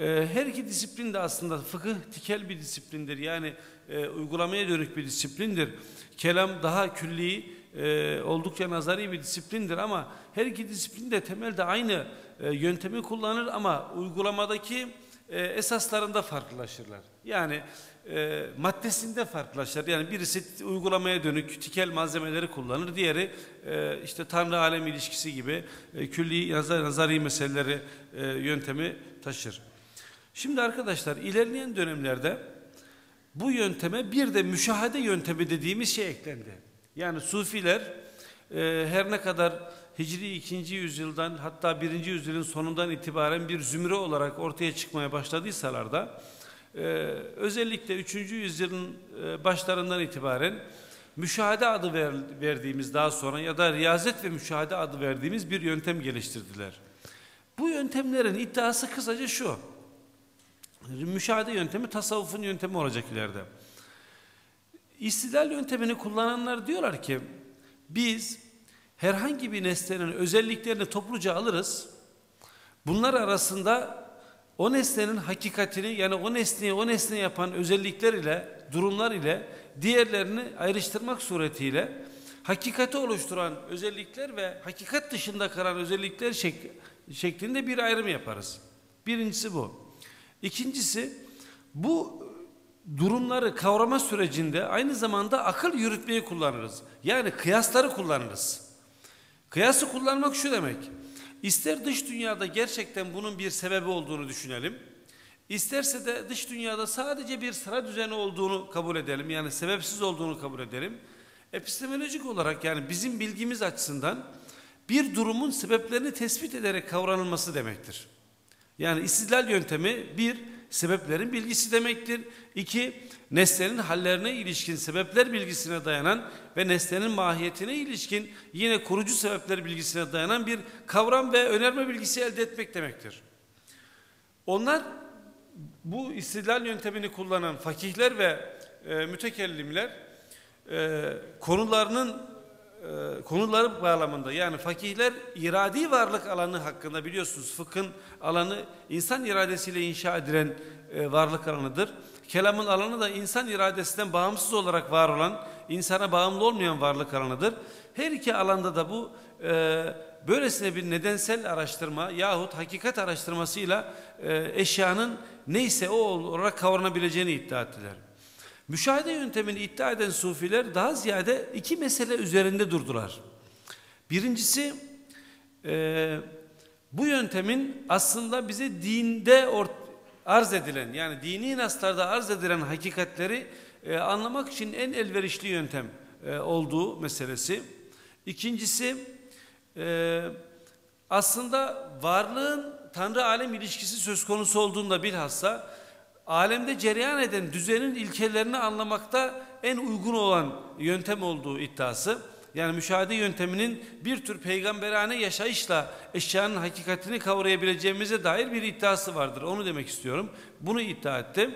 E, her iki disiplin de aslında fıkıh tikel bir disiplindir. Yani e, uygulamaya dönük bir disiplindir. Kelam daha külli, e, oldukça nazari bir disiplindir ama her iki disiplin de temelde aynı e, yöntemi kullanır ama uygulamadaki e, esaslarında farklılaşırlar. Yani e, maddesinde farklılaşır. Yani birisi uygulamaya dönük tikel malzemeleri kullanır, diğeri e, işte Tanrı alem ilişkisi gibi e, külli nazar, nazari meseleleri e, yöntemi taşır. Şimdi arkadaşlar ilerleyen dönemlerde bu yönteme bir de müşahede yöntemi dediğimiz şey eklendi. Yani Sufiler e, her ne kadar Hicri 2. yüzyıldan hatta 1. yüzyılın sonundan itibaren bir zümre olarak ortaya çıkmaya başladıysalar da e, özellikle 3. yüzyılın e, başlarından itibaren müşahede adı ver, verdiğimiz daha sonra ya da riyazet ve müşahede adı verdiğimiz bir yöntem geliştirdiler. Bu yöntemlerin iddiası kısaca şu. Müşahede yöntemi tasavvufun yöntemi olacak ileride. İstidlal yöntemini kullananlar diyorlar ki biz herhangi bir nesnenin özelliklerini topluca alırız. Bunlar arasında o nesnenin hakikatini yani o nesneyi o nesne yapan özellikler ile durumlar ile diğerlerini ayrıştırmak suretiyle hakikati oluşturan özellikler ve hakikat dışında kalan özellikler şek şeklinde bir ayrım yaparız. Birincisi bu. İkincisi bu durumları kavrama sürecinde aynı zamanda akıl yürütmeyi kullanırız. Yani kıyasları kullanırız. Kıyası kullanmak şu demek. İster dış dünyada gerçekten bunun bir sebebi olduğunu düşünelim. İsterse de dış dünyada sadece bir sıra düzeni olduğunu kabul edelim. Yani sebepsiz olduğunu kabul edelim. Epistemolojik olarak yani bizim bilgimiz açısından bir durumun sebeplerini tespit ederek kavranılması demektir. Yani istidlal yöntemi bir, sebeplerin bilgisi demektir. İki, nesnenin hallerine ilişkin sebepler bilgisine dayanan ve nesnenin mahiyetine ilişkin yine kurucu sebepler bilgisine dayanan bir kavram ve önerme bilgisi elde etmek demektir. Onlar bu istidlal yöntemini kullanan fakihler ve e, mütekellimler e, konularının e, konuları bağlamında yani fakihler iradi varlık alanı hakkında biliyorsunuz fıkhın alanı insan iradesiyle inşa edilen e, varlık alanıdır. Kelamın alanı da insan iradesinden bağımsız olarak var olan, insana bağımlı olmayan varlık alanıdır. Her iki alanda da bu e, böylesine bir nedensel araştırma yahut hakikat araştırmasıyla e, eşyanın neyse o olarak kavranabileceğini iddia ettiler. Müşahede yöntemini iddia eden sufiler daha ziyade iki mesele üzerinde durdular. Birincisi e, bu yöntemin aslında bize dinde arz edilen yani dini naslarda arz edilen hakikatleri e, anlamak için en elverişli yöntem e, olduğu meselesi. İkincisi e, aslında varlığın Tanrı alem ilişkisi söz konusu olduğunda bilhassa alemde cereyan eden düzenin ilkelerini anlamakta en uygun olan yöntem olduğu iddiası. Yani müşahede yönteminin bir tür peygamberane yaşayışla eşyanın hakikatini kavrayabileceğimize dair bir iddiası vardır. Onu demek istiyorum. Bunu iddia etti.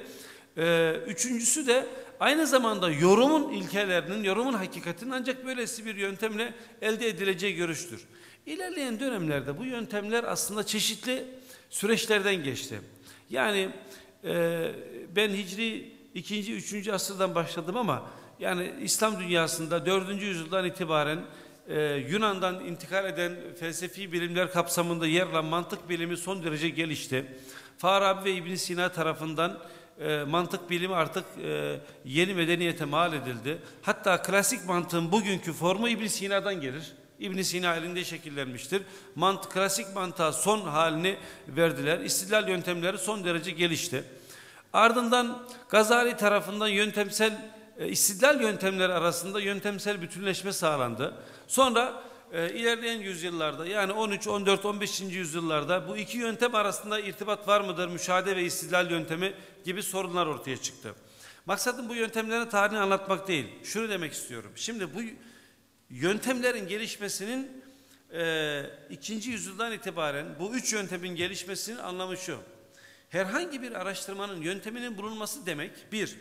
Ee, üçüncüsü de aynı zamanda yorumun ilkelerinin, yorumun hakikatinin ancak böylesi bir yöntemle elde edileceği görüştür. İlerleyen dönemlerde bu yöntemler aslında çeşitli süreçlerden geçti. Yani e, ben Hicri 2. 3. asırdan başladım ama yani İslam dünyasında 4. yüzyıldan itibaren e, Yunan'dan intikal eden felsefi bilimler kapsamında yer alan mantık bilimi son derece gelişti. Farabi ve İbn Sina tarafından e, mantık bilimi artık e, yeni medeniyete mal edildi. Hatta klasik mantığın bugünkü formu İbn Sina'dan gelir. İbn Sina elinde şekillenmiştir. Mant klasik mantığa son halini verdiler. İstidlal yöntemleri son derece gelişti. Ardından Gazali tarafından yöntemsel e, istidlal yöntemleri arasında yöntemsel bütünleşme sağlandı. Sonra e, ilerleyen yüzyıllarda yani 13, 14, 15. yüzyıllarda bu iki yöntem arasında irtibat var mıdır? Müşahede ve istidlal yöntemi gibi sorunlar ortaya çıktı. Maksadım bu yöntemlerin tarihini anlatmak değil. Şunu demek istiyorum. Şimdi bu yöntemlerin gelişmesinin e, ikinci yüzyıldan itibaren bu üç yöntemin gelişmesinin anlamı şu. Herhangi bir araştırmanın yönteminin bulunması demek bir,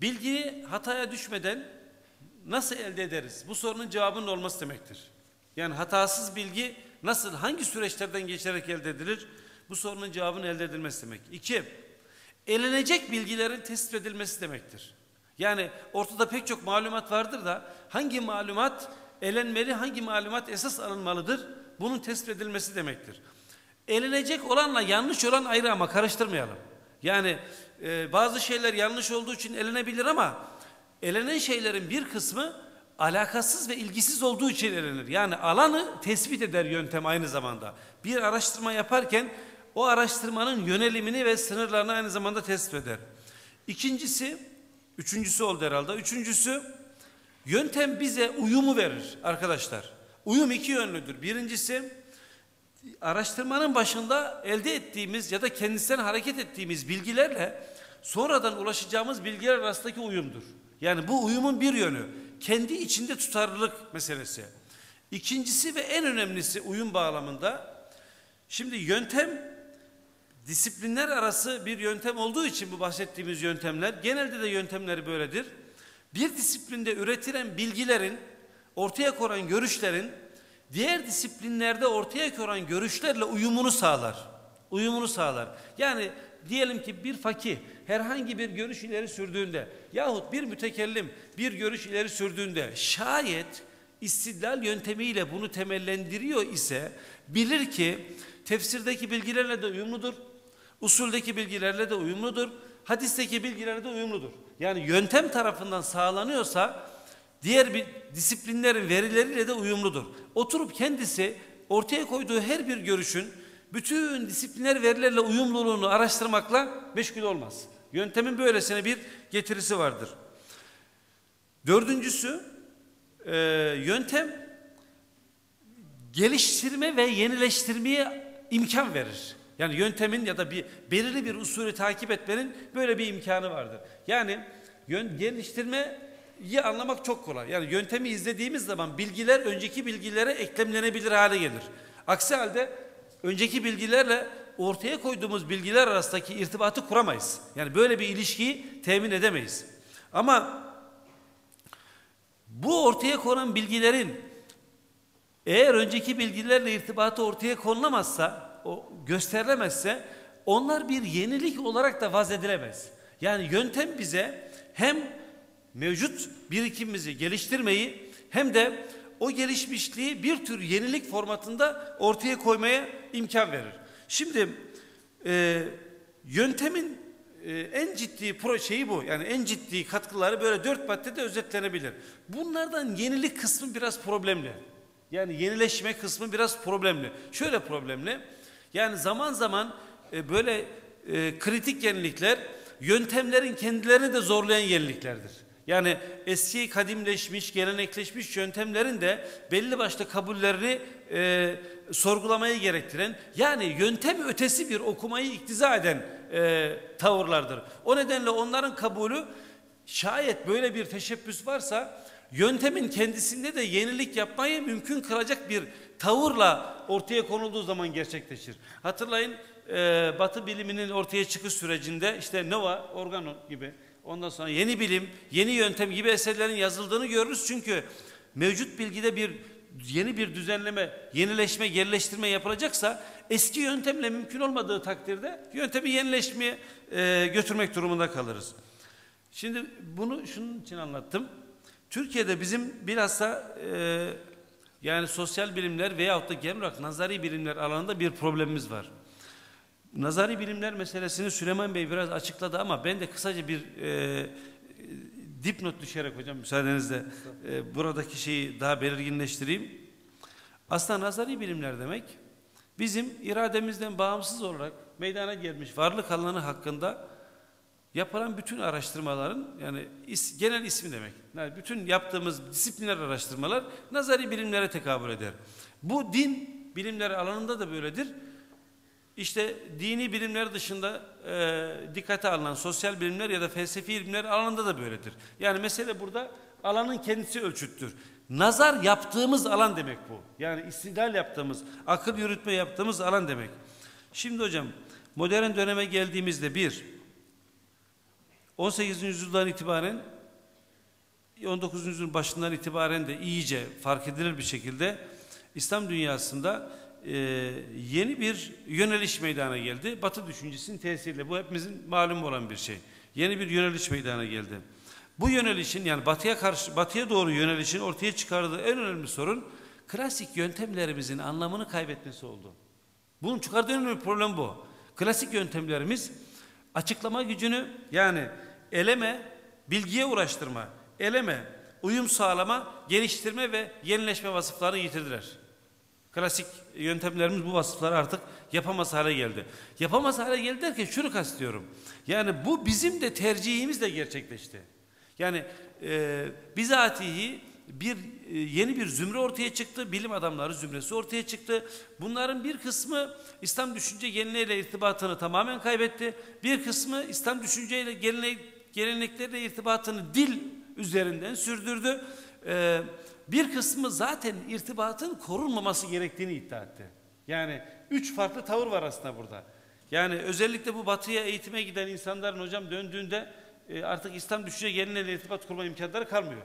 bilgiyi hataya düşmeden nasıl elde ederiz? Bu sorunun cevabının olması demektir. Yani hatasız bilgi nasıl, hangi süreçlerden geçerek elde edilir? Bu sorunun cevabının elde edilmesi demek. İki, elenecek bilgilerin tespit edilmesi demektir. Yani ortada pek çok malumat vardır da hangi malumat elenmeli, hangi malumat esas alınmalıdır? Bunun tespit edilmesi demektir. Elenecek olanla yanlış olan ayrı ama karıştırmayalım. Yani e, bazı şeyler yanlış olduğu için elenebilir ama elenen şeylerin bir kısmı alakasız ve ilgisiz olduğu için elenir. Yani alanı tespit eder yöntem aynı zamanda. Bir araştırma yaparken o araştırmanın yönelimini ve sınırlarını aynı zamanda tespit eder. İkincisi, üçüncüsü oldu herhalde. Üçüncüsü, yöntem bize uyumu verir arkadaşlar. Uyum iki yönlüdür. Birincisi, araştırmanın başında elde ettiğimiz ya da kendisinden hareket ettiğimiz bilgilerle sonradan ulaşacağımız bilgiler arasındaki uyumdur. Yani bu uyumun bir yönü kendi içinde tutarlılık meselesi. İkincisi ve en önemlisi uyum bağlamında şimdi yöntem disiplinler arası bir yöntem olduğu için bu bahsettiğimiz yöntemler genelde de yöntemleri böyledir. Bir disiplinde üretilen bilgilerin ortaya konan görüşlerin diğer disiplinlerde ortaya konan görüşlerle uyumunu sağlar. Uyumunu sağlar. Yani diyelim ki bir fakih herhangi bir görüş ileri sürdüğünde yahut bir mütekellim bir görüş ileri sürdüğünde şayet istidlal yöntemiyle bunu temellendiriyor ise bilir ki tefsirdeki bilgilerle de uyumludur. Usuldeki bilgilerle de uyumludur. Hadisteki bilgilerle de uyumludur. Yani yöntem tarafından sağlanıyorsa diğer bir disiplinlerin verileriyle de uyumludur. Oturup kendisi ortaya koyduğu her bir görüşün bütün disiplinler verilerle uyumluluğunu araştırmakla meşgul olmaz. Yöntemin böylesine bir getirisi vardır. Dördüncüsü e, yöntem geliştirme ve yenileştirmeye imkan verir. Yani yöntemin ya da bir belirli bir usulü takip etmenin böyle bir imkanı vardır. Yani yön, geliştirmeyi anlamak çok kolay. Yani yöntemi izlediğimiz zaman bilgiler önceki bilgilere eklemlenebilir hale gelir. Aksi halde önceki bilgilerle ortaya koyduğumuz bilgiler arasındaki irtibatı kuramayız. Yani böyle bir ilişkiyi temin edemeyiz. Ama bu ortaya konan bilgilerin eğer önceki bilgilerle irtibatı ortaya konulamazsa, gösterilemezse onlar bir yenilik olarak da vaz edilemez. Yani yöntem bize hem mevcut birikimimizi geliştirmeyi hem de o gelişmişliği bir tür yenilik formatında ortaya koymaya imkan verir. Şimdi e, yöntemin e, en ciddi pro şeyi bu. Yani en ciddi katkıları böyle dört maddede özetlenebilir. Bunlardan yenilik kısmı biraz problemli. Yani yenileşme kısmı biraz problemli. Şöyle problemli. Yani zaman zaman e, böyle e, kritik yenilikler yöntemlerin kendilerini de zorlayan yeniliklerdir. Yani eski kadimleşmiş, gelenekleşmiş yöntemlerin de belli başlı kabullerini e, sorgulamayı gerektiren yani yöntem ötesi bir okumayı iktiza eden e, tavırlardır. O nedenle onların kabulü şayet böyle bir teşebbüs varsa yöntemin kendisinde de yenilik yapmayı mümkün kılacak bir tavırla ortaya konulduğu zaman gerçekleşir. Hatırlayın e, Batı biliminin ortaya çıkış sürecinde işte Nova, Organon gibi ondan sonra yeni bilim, yeni yöntem gibi eserlerin yazıldığını görürüz. Çünkü mevcut bilgide bir yeni bir düzenleme, yenileşme, gerileştirme yapılacaksa eski yöntemle mümkün olmadığı takdirde yöntemi yenileşmeye e, götürmek durumunda kalırız. Şimdi bunu şunun için anlattım. Türkiye'de bizim bilhassa e, yani sosyal bilimler veyahut da olarak nazari bilimler alanında bir problemimiz var. Nazari bilimler meselesini Süleyman Bey biraz açıkladı ama ben de kısaca bir e, dipnot düşerek hocam müsaadenizle e, buradaki şeyi daha belirginleştireyim. Aslında nazari bilimler demek bizim irademizden bağımsız olarak meydana gelmiş varlık alanı hakkında yapılan bütün araştırmaların yani is, genel ismi demek. Yani bütün yaptığımız disiplinler araştırmalar nazari bilimlere tekabül eder. Bu din bilimleri alanında da böyledir. İşte dini bilimler dışında e, dikkate alınan sosyal bilimler ya da felsefi bilimler alanında da böyledir. Yani mesele burada alanın kendisi ölçüttür. Nazar yaptığımız alan demek bu. Yani istidlal yaptığımız, akıl yürütme yaptığımız alan demek. Şimdi hocam modern döneme geldiğimizde bir, 18. yüzyıldan itibaren 19. yüzyılın başından itibaren de iyice fark edilir bir şekilde İslam dünyasında e, yeni bir yöneliş meydana geldi. Batı düşüncesinin tesiriyle bu hepimizin malum olan bir şey. Yeni bir yöneliş meydana geldi. Bu yönelişin yani batıya karşı batıya doğru yönelişin ortaya çıkardığı en önemli sorun klasik yöntemlerimizin anlamını kaybetmesi oldu. Bunun çıkardığı en önemli problem bu. Klasik yöntemlerimiz açıklama gücünü yani eleme, bilgiye uğraştırma, eleme, uyum sağlama, geliştirme ve yenileşme vasıflarını yitirdiler. Klasik yöntemlerimiz bu vasıfları artık yapamaz hale geldi. Yapamaz hale geldi derken şunu kastediyorum. Yani bu bizim de tercihimizle gerçekleşti. Yani e, bizatihi bir e, yeni bir zümre ortaya çıktı. Bilim adamları zümresi ortaya çıktı. Bunların bir kısmı İslam düşünce geleneğiyle irtibatını tamamen kaybetti. Bir kısmı İslam düşünceyle gelenek, gelenekleriyle irtibatını dil üzerinden sürdürdü. Ee, bir kısmı zaten irtibatın korunmaması gerektiğini iddia etti. Yani üç farklı tavır var aslında burada. Yani özellikle bu batıya eğitime giden insanların hocam döndüğünde e, artık İslam düşünce geleneğiyle irtibat kurma imkanları kalmıyor.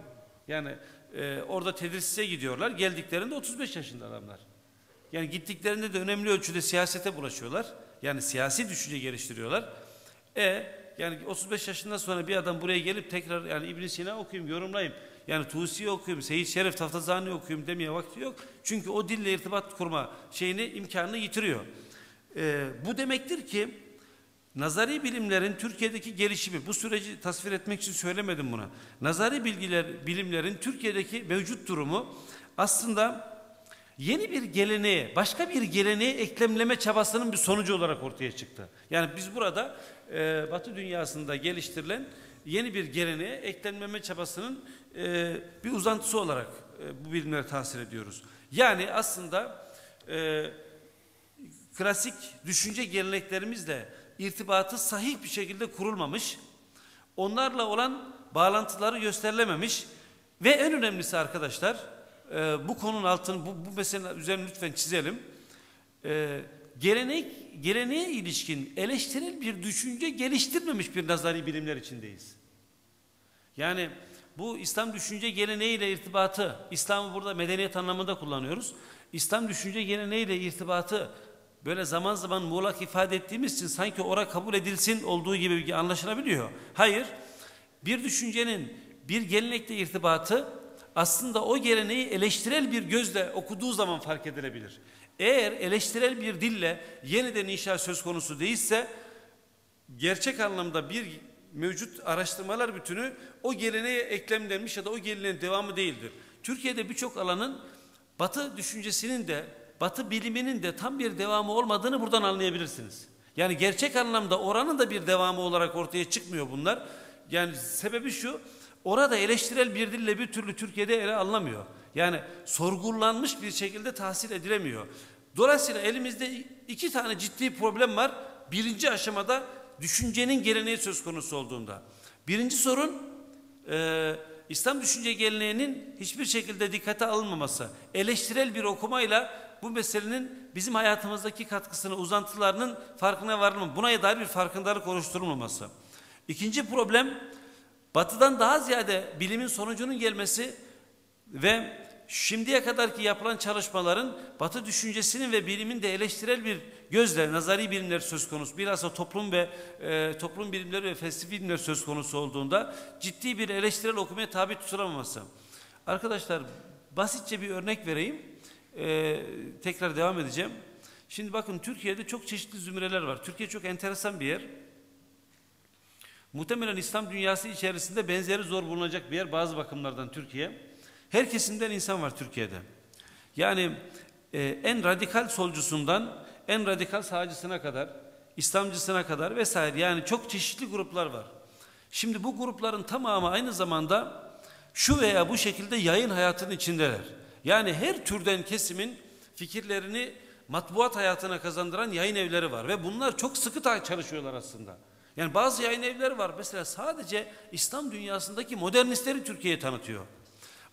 Yani e, orada tedrisise gidiyorlar. Geldiklerinde 35 yaşında adamlar. Yani gittiklerinde de önemli ölçüde siyasete bulaşıyorlar. Yani siyasi düşünce geliştiriyorlar. E yani 35 yaşından sonra bir adam buraya gelip tekrar yani İbn Sina okuyayım, yorumlayayım. Yani Tusi'yi okuyayım, Seyyid Şerif Taftazani okuyayım demeye vakti yok. Çünkü o dille irtibat kurma şeyini, imkanını yitiriyor. E, bu demektir ki Nazari bilimlerin Türkiye'deki gelişimi, bu süreci tasvir etmek için söylemedim buna. Nazari bilgiler, bilimlerin Türkiye'deki mevcut durumu aslında yeni bir geleneğe, başka bir geleneğe eklemleme çabasının bir sonucu olarak ortaya çıktı. Yani biz burada e, Batı dünyasında geliştirilen yeni bir geleneğe eklenmeme çabasının e, bir uzantısı olarak e, bu bilimleri tahsil ediyoruz. Yani aslında e, klasik düşünce geleneklerimizle irtibatı sahih bir şekilde kurulmamış, onlarla olan bağlantıları gösterilememiş ve en önemlisi arkadaşlar e, bu konunun altını bu, bu meselenin üzerine lütfen çizelim. E, gelenek geleneğe ilişkin eleştirel bir düşünce geliştirmemiş bir nazari bilimler içindeyiz. Yani bu İslam düşünce geleneğiyle irtibatı, İslam'ı burada medeniyet anlamında kullanıyoruz. İslam düşünce geleneğiyle irtibatı böyle zaman zaman muğlak ifade ettiğimiz için sanki ora kabul edilsin olduğu gibi anlaşılabiliyor. Hayır, bir düşüncenin bir gelenekle irtibatı aslında o geleneği eleştirel bir gözle okuduğu zaman fark edilebilir. Eğer eleştirel bir dille yeniden inşa söz konusu değilse gerçek anlamda bir mevcut araştırmalar bütünü o geleneğe eklemlenmiş ya da o geleneğin devamı değildir. Türkiye'de birçok alanın batı düşüncesinin de batı biliminin de tam bir devamı olmadığını buradan anlayabilirsiniz. Yani gerçek anlamda oranın da bir devamı olarak ortaya çıkmıyor bunlar. Yani sebebi şu, orada eleştirel bir dille bir türlü Türkiye'de ele alınamıyor. Yani sorgulanmış bir şekilde tahsil edilemiyor. Dolayısıyla elimizde iki tane ciddi problem var. Birinci aşamada düşüncenin geleneği söz konusu olduğunda. Birinci sorun e, İslam düşünce geleneğinin hiçbir şekilde dikkate alınmaması. Eleştirel bir okumayla bu meselenin bizim hayatımızdaki katkısını, uzantılarının farkına varılmaması, buna dair bir farkındalık oluşturulmaması. İkinci problem, batıdan daha ziyade bilimin sonucunun gelmesi ve şimdiye kadarki yapılan çalışmaların batı düşüncesinin ve bilimin de eleştirel bir gözle nazari bilimler söz konusu bilhassa toplum ve e, toplum bilimleri ve felsefi bilimler söz konusu olduğunda ciddi bir eleştirel okumaya tabi tutulamaması. Arkadaşlar basitçe bir örnek vereyim. E, tekrar devam edeceğim. Şimdi bakın Türkiye'de çok çeşitli zümreler var. Türkiye çok enteresan bir yer. Muhtemelen İslam dünyası içerisinde benzeri zor bulunacak bir yer bazı bakımlardan Türkiye. Her kesimden insan var Türkiye'de. Yani e, en radikal solcusundan en radikal sağcısına kadar, İslamcısına kadar vesaire yani çok çeşitli gruplar var. Şimdi bu grupların tamamı aynı zamanda şu veya bu şekilde yayın hayatının içindeler. Yani her türden kesimin fikirlerini matbuat hayatına kazandıran yayın evleri var ve bunlar çok sıkı çalışıyorlar aslında. Yani bazı yayın evleri var mesela sadece İslam dünyasındaki modernistleri Türkiye'ye tanıtıyor.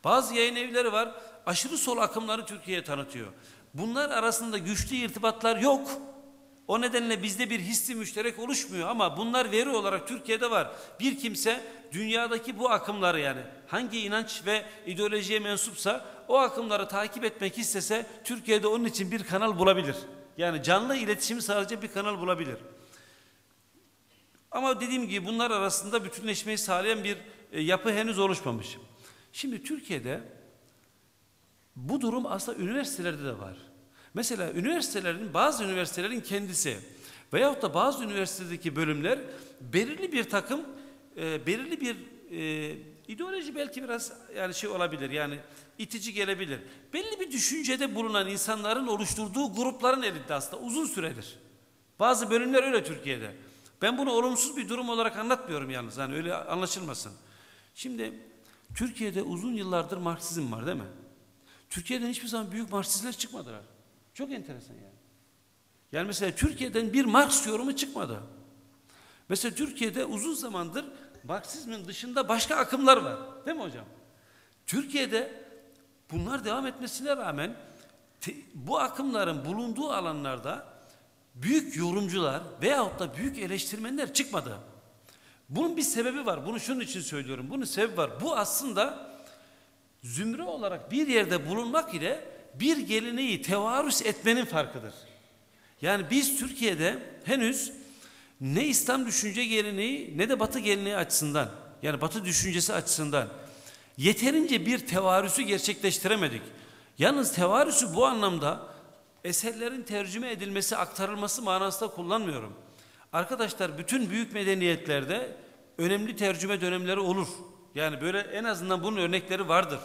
Bazı yayın evleri var aşırı sol akımları Türkiye'ye tanıtıyor. Bunlar arasında güçlü irtibatlar yok. O nedenle bizde bir hissi müşterek oluşmuyor ama bunlar veri olarak Türkiye'de var. Bir kimse dünyadaki bu akımları yani hangi inanç ve ideolojiye mensupsa o akımları takip etmek istese Türkiye'de onun için bir kanal bulabilir. Yani canlı iletişimi sadece bir kanal bulabilir. Ama dediğim gibi bunlar arasında bütünleşmeyi sağlayan bir e, yapı henüz oluşmamış. Şimdi Türkiye'de bu durum aslında üniversitelerde de var. Mesela üniversitelerin, bazı üniversitelerin kendisi veyahut da bazı üniversitedeki bölümler belirli bir takım, e, belirli bir e, ideoloji belki biraz yani şey olabilir yani itici gelebilir. Belli bir düşüncede bulunan insanların oluşturduğu grupların elinde aslında uzun süredir. Bazı bölümler öyle Türkiye'de. Ben bunu olumsuz bir durum olarak anlatmıyorum yalnız. Yani öyle anlaşılmasın. Şimdi Türkiye'de uzun yıllardır Marksizm var değil mi? Türkiye'den hiçbir zaman büyük Marksistler çıkmadılar. Çok enteresan yani. Yani mesela Türkiye'den bir Marx yorumu çıkmadı. Mesela Türkiye'de uzun zamandır Marksizmin dışında başka akımlar var. Değil mi hocam? Türkiye'de bunlar devam etmesine rağmen bu akımların bulunduğu alanlarda büyük yorumcular veyahut da büyük eleştirmenler çıkmadı. Bunun bir sebebi var. Bunu şunun için söylüyorum. Bunun sebebi var. Bu aslında zümre olarak bir yerde bulunmak ile bir geleneği tevarüs etmenin farkıdır. Yani biz Türkiye'de henüz ne İslam düşünce geleneği ne de Batı geleneği açısından yani Batı düşüncesi açısından yeterince bir tevarüsü gerçekleştiremedik. Yalnız tevarüsü bu anlamda eserlerin tercüme edilmesi, aktarılması manasında kullanmıyorum. Arkadaşlar bütün büyük medeniyetlerde önemli tercüme dönemleri olur. Yani böyle en azından bunun örnekleri vardır.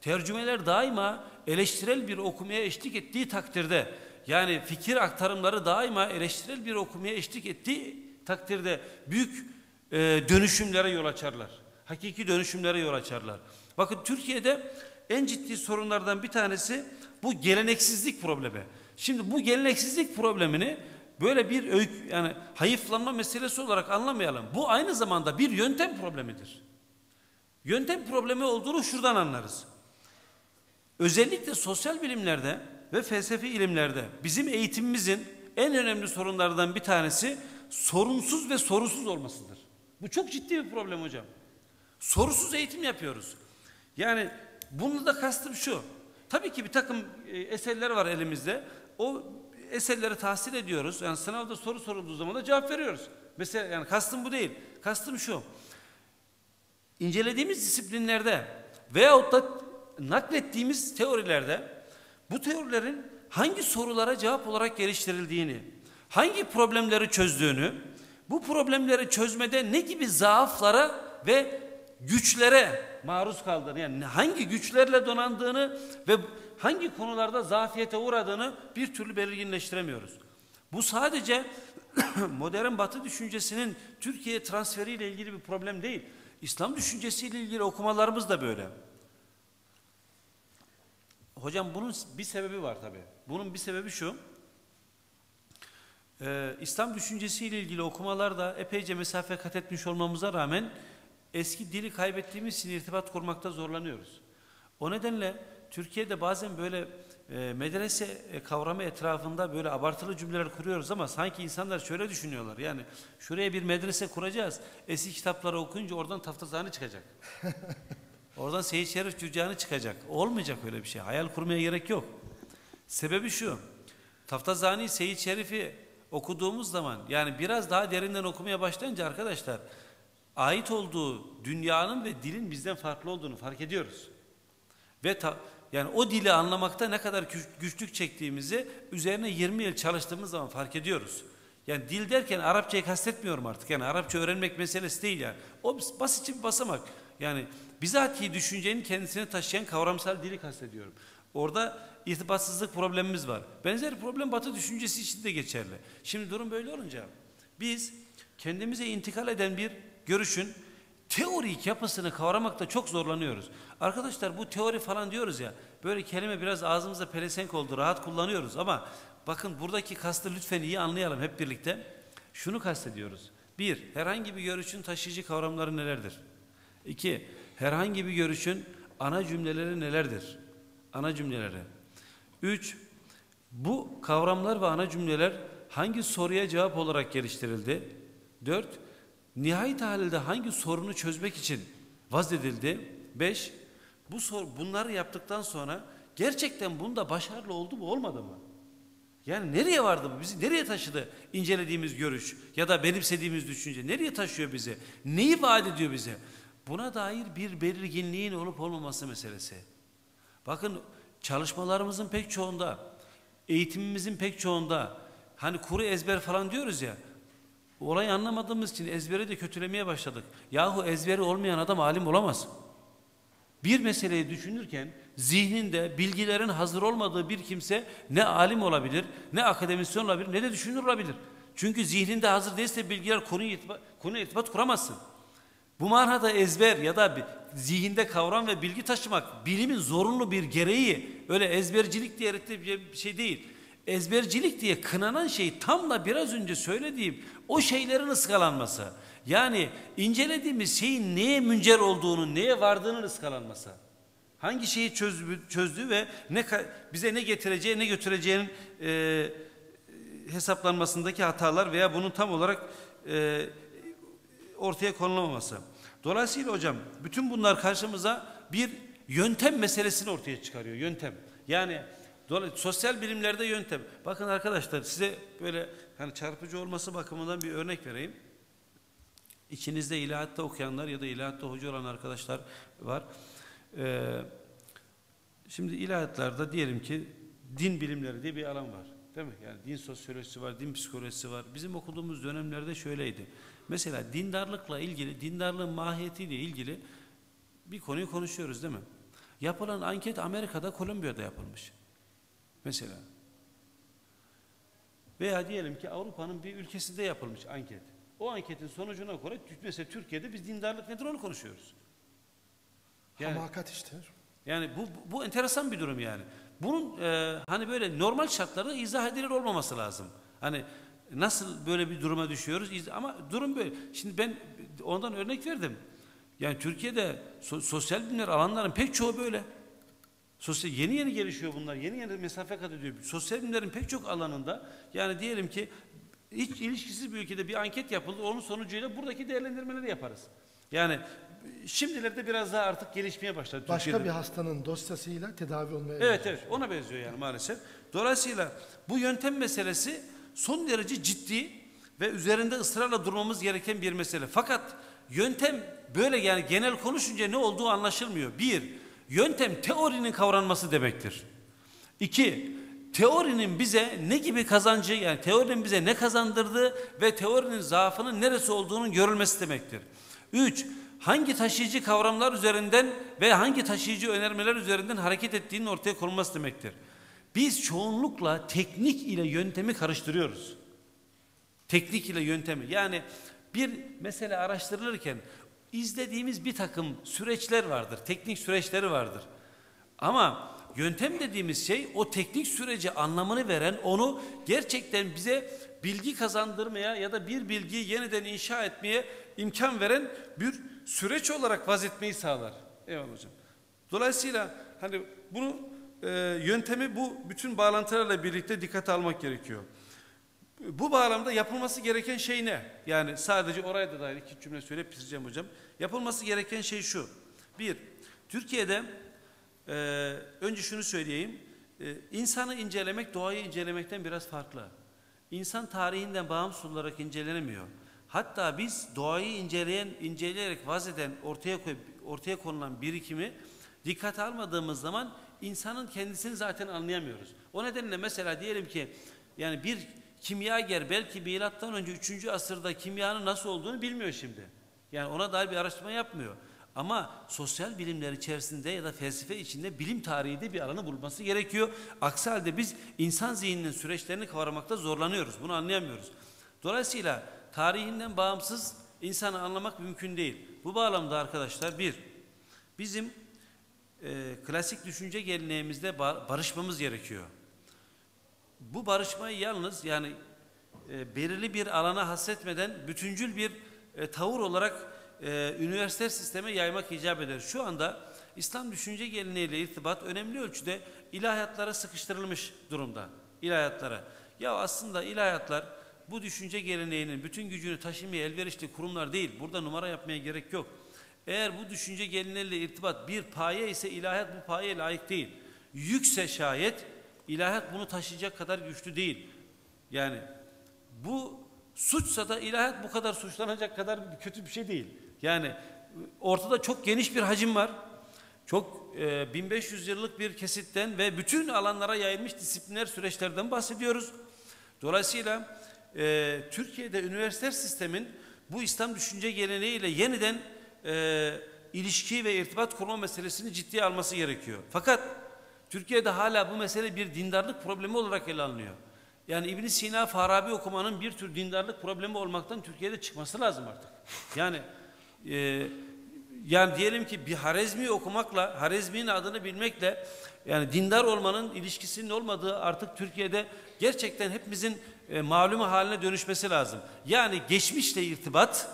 Tercümeler daima eleştirel bir okumaya eşlik ettiği takdirde yani fikir aktarımları daima eleştirel bir okumaya eşlik ettiği takdirde büyük e, dönüşümlere yol açarlar. Hakiki dönüşümlere yol açarlar. Bakın Türkiye'de en ciddi sorunlardan bir tanesi bu geleneksizlik problemi. Şimdi bu geleneksizlik problemini böyle bir öykü, yani hayıflanma meselesi olarak anlamayalım. Bu aynı zamanda bir yöntem problemidir. Yöntem problemi olduğunu şuradan anlarız. Özellikle sosyal bilimlerde ve felsefi ilimlerde bizim eğitimimizin en önemli sorunlardan bir tanesi sorunsuz ve sorusuz olmasıdır. Bu çok ciddi bir problem hocam. Sorusuz eğitim yapıyoruz. Yani bunu da kastım şu. Tabii ki bir takım e, eserler var elimizde. O eserleri tahsil ediyoruz. Yani sınavda soru sorulduğu zaman da cevap veriyoruz. Mesela yani kastım bu değil. Kastım şu. İncelediğimiz disiplinlerde veyahut da naklettiğimiz teorilerde bu teorilerin hangi sorulara cevap olarak geliştirildiğini, hangi problemleri çözdüğünü, bu problemleri çözmede ne gibi zaaflara ve güçlere maruz kaldığını, yani hangi güçlerle donandığını ve hangi konularda zafiyete uğradığını bir türlü belirginleştiremiyoruz. Bu sadece modern batı düşüncesinin Türkiye transferiyle ilgili bir problem değil. İslam düşüncesiyle ilgili okumalarımız da böyle. Hocam bunun bir sebebi var tabii. Bunun bir sebebi şu. Ee, İslam düşüncesiyle ilgili okumalarda epeyce mesafe kat etmiş olmamıza rağmen eski dili kaybettiğimiz için irtibat kurmakta zorlanıyoruz. O nedenle Türkiye'de bazen böyle e, medrese e, kavramı etrafında böyle abartılı cümleler kuruyoruz ama sanki insanlar şöyle düşünüyorlar. Yani şuraya bir medrese kuracağız. Eski kitapları okuyunca oradan taftazani çıkacak. oradan Seyyid Şerif Cürcani çıkacak. Olmayacak öyle bir şey. Hayal kurmaya gerek yok. Sebebi şu. Taftazani Seyyid Şerif'i okuduğumuz zaman yani biraz daha derinden okumaya başlayınca arkadaşlar ait olduğu dünyanın ve dilin bizden farklı olduğunu fark ediyoruz. Ve ta, yani o dili anlamakta ne kadar güç, güçlük çektiğimizi üzerine 20 yıl çalıştığımız zaman fark ediyoruz. Yani dil derken Arapçayı kastetmiyorum artık. Yani Arapça öğrenmek meselesi değil yani. O basitçe bir basamak. Yani bizatihi düşüncenin kendisini taşıyan kavramsal dili kastediyorum. Orada irtibatsızlık problemimiz var. Benzer problem Batı düşüncesi için de geçerli. Şimdi durum böyle olunca biz kendimize intikal eden bir görüşün teorik yapısını kavramakta çok zorlanıyoruz. Arkadaşlar bu teori falan diyoruz ya böyle kelime biraz ağzımıza pelesenk oldu rahat kullanıyoruz ama bakın buradaki kastı lütfen iyi anlayalım hep birlikte. Şunu kastediyoruz. Bir, herhangi bir görüşün taşıyıcı kavramları nelerdir? İki, herhangi bir görüşün ana cümleleri nelerdir? Ana cümleleri. Üç, bu kavramlar ve ana cümleler hangi soruya cevap olarak geliştirildi? Dört, nihayet halinde hangi sorunu çözmek için vazedildi? Beş, bu sor, bunları yaptıktan sonra gerçekten bunda başarılı oldu mu olmadı mı? Yani nereye vardı bu? Bizi nereye taşıdı incelediğimiz görüş ya da benimsediğimiz düşünce? Nereye taşıyor bizi? Neyi vaat ediyor bize? Buna dair bir belirginliğin olup olmaması meselesi. Bakın çalışmalarımızın pek çoğunda, eğitimimizin pek çoğunda hani kuru ezber falan diyoruz ya. Olayı anlamadığımız için ezberi de kötülemeye başladık. Yahu ezberi olmayan adam alim olamaz. Bir meseleyi düşünürken zihninde bilgilerin hazır olmadığı bir kimse ne alim olabilir, ne akademisyen olabilir, ne de düşünür olabilir. Çünkü zihninde hazır değilse bilgiler konu irtibat, konu irtibat kuramazsın. Bu manada ezber ya da zihinde kavram ve bilgi taşımak bilimin zorunlu bir gereği. Öyle ezbercilik diye bir şey değil. Ezbercilik diye kınanan şey tam da biraz önce söylediğim o şeylerin ıskalanması. Yani incelediğimiz şeyin neye müncer olduğunu, neye vardığının ıskalanması. Hangi şeyi çözdü, çözdüğü ve ne bize ne getireceği, ne götüreceğinin e, hesaplanmasındaki hatalar veya bunun tam olarak e, ortaya konulamaması. Dolayısıyla hocam bütün bunlar karşımıza bir yöntem meselesini ortaya çıkarıyor. Yöntem. Yani sosyal bilimlerde yöntem. Bakın arkadaşlar size böyle hani çarpıcı olması bakımından bir örnek vereyim. İçinizde ilahatta okuyanlar ya da ilahatta hoca olan arkadaşlar var. Ee, şimdi ilahatlarda diyelim ki din bilimleri diye bir alan var. Değil mi? Yani din sosyolojisi var, din psikolojisi var. Bizim okuduğumuz dönemlerde şöyleydi. Mesela dindarlıkla ilgili, dindarlığın mahiyetiyle ilgili bir konuyu konuşuyoruz değil mi? Yapılan anket Amerika'da, Kolombiya'da yapılmış. Mesela. Veya diyelim ki Avrupa'nın bir ülkesinde yapılmış anket. O anketin sonucuna göre mesela Türkiye'de biz dindarlık nedir onu konuşuyoruz. Yani, Hamakat işte. Yani bu, bu enteresan bir durum yani. Bunun e, hani böyle normal şartlarda izah edilir olmaması lazım. Hani nasıl böyle bir duruma düşüyoruz ama durum böyle. Şimdi ben ondan örnek verdim. Yani Türkiye'de so sosyal bilimler alanların pek çoğu böyle. Sosyal yeni yeni gelişiyor bunlar. Yeni yeni mesafe kat ediyor. Sosyal bilimlerin pek çok alanında yani diyelim ki hiç ilişkisiz bir ülkede bir anket yapıldı. Onun sonucuyla buradaki değerlendirmeleri yaparız. Yani şimdilerde biraz daha artık gelişmeye başladı. Başka Türkiye'de. bir hastanın dosyasıyla tedavi olmaya Evet evet ona benziyor yani maalesef. Dolayısıyla bu yöntem meselesi son derece ciddi ve üzerinde ısrarla durmamız gereken bir mesele. Fakat yöntem böyle yani genel konuşunca ne olduğu anlaşılmıyor. Bir, yöntem teorinin kavranması demektir. İki, teorinin bize ne gibi kazancı yani teorinin bize ne kazandırdığı ve teorinin zaafının neresi olduğunun görülmesi demektir. Üç, hangi taşıyıcı kavramlar üzerinden ve hangi taşıyıcı önermeler üzerinden hareket ettiğinin ortaya konulması demektir. Biz çoğunlukla teknik ile yöntemi karıştırıyoruz. Teknik ile yöntemi. Yani bir mesele araştırılırken izlediğimiz bir takım süreçler vardır. Teknik süreçleri vardır. Ama yöntem dediğimiz şey o teknik süreci anlamını veren, onu gerçekten bize bilgi kazandırmaya ya da bir bilgiyi yeniden inşa etmeye imkan veren bir süreç olarak vazetmeyi sağlar. Eyvallah hocam. Dolayısıyla hani bunu e, yöntemi bu bütün bağlantılarla birlikte dikkate almak gerekiyor. Bu bağlamda yapılması gereken şey ne? Yani sadece oraya da dair iki cümle söyleyip bitireceğim hocam. Yapılması gereken şey şu. Bir, Türkiye'de e, önce şunu söyleyeyim. E, insanı incelemek doğayı incelemekten biraz farklı. İnsan tarihinden bağımsız olarak incelenemiyor. Hatta biz doğayı inceleyen, inceleyerek vazeden ortaya koy, ortaya konulan birikimi dikkate almadığımız zaman insanın kendisini zaten anlayamıyoruz. O nedenle mesela diyelim ki yani bir kimyager belki milattan önce 3. asırda kimyanın nasıl olduğunu bilmiyor şimdi. Yani ona dair bir araştırma yapmıyor. Ama sosyal bilimler içerisinde ya da felsefe içinde bilim tarihi de bir alanı bulması gerekiyor. Aksi halde biz insan zihninin süreçlerini kavramakta zorlanıyoruz. Bunu anlayamıyoruz. Dolayısıyla tarihinden bağımsız insanı anlamak mümkün değil. Bu bağlamda arkadaşlar bir, bizim e, klasik düşünce geleneğimizde ba- barışmamız gerekiyor. Bu barışmayı yalnız yani e, belirli bir alana hasretmeden bütüncül bir e, tavır olarak e, üniversite sisteme yaymak icap eder. Şu anda İslam düşünce geleneğiyle irtibat önemli ölçüde ilahiyatlara sıkıştırılmış durumda. İlahiyatlara. Ya aslında ilahiyatlar bu düşünce geleneğinin bütün gücünü taşımaya elverişli kurumlar değil. Burada numara yapmaya gerek yok. Eğer bu düşünce geleneğiyle irtibat bir paye ise ilahiyat bu payeye layık değil. Yükse şayet ilahiyat bunu taşıyacak kadar güçlü değil. Yani bu suçsa da ilahiyat bu kadar suçlanacak kadar kötü bir şey değil. Yani ortada çok geniş bir hacim var. Çok e, 1500 yıllık bir kesitten ve bütün alanlara yayılmış disiplinler süreçlerden bahsediyoruz. Dolayısıyla e, Türkiye'de üniversite sistemin bu İslam düşünce geleneğiyle yeniden e, ilişki ve irtibat kurma meselesini ciddiye alması gerekiyor. Fakat Türkiye'de hala bu mesele bir dindarlık problemi olarak ele alınıyor. Yani İbn Sina Farabi okumanın bir tür dindarlık problemi olmaktan Türkiye'de çıkması lazım artık. Yani e, yani diyelim ki bir Harezmi okumakla, Harezmi'nin adını bilmekle yani dindar olmanın ilişkisinin olmadığı artık Türkiye'de gerçekten hepimizin e, malumu haline dönüşmesi lazım. Yani geçmişle irtibat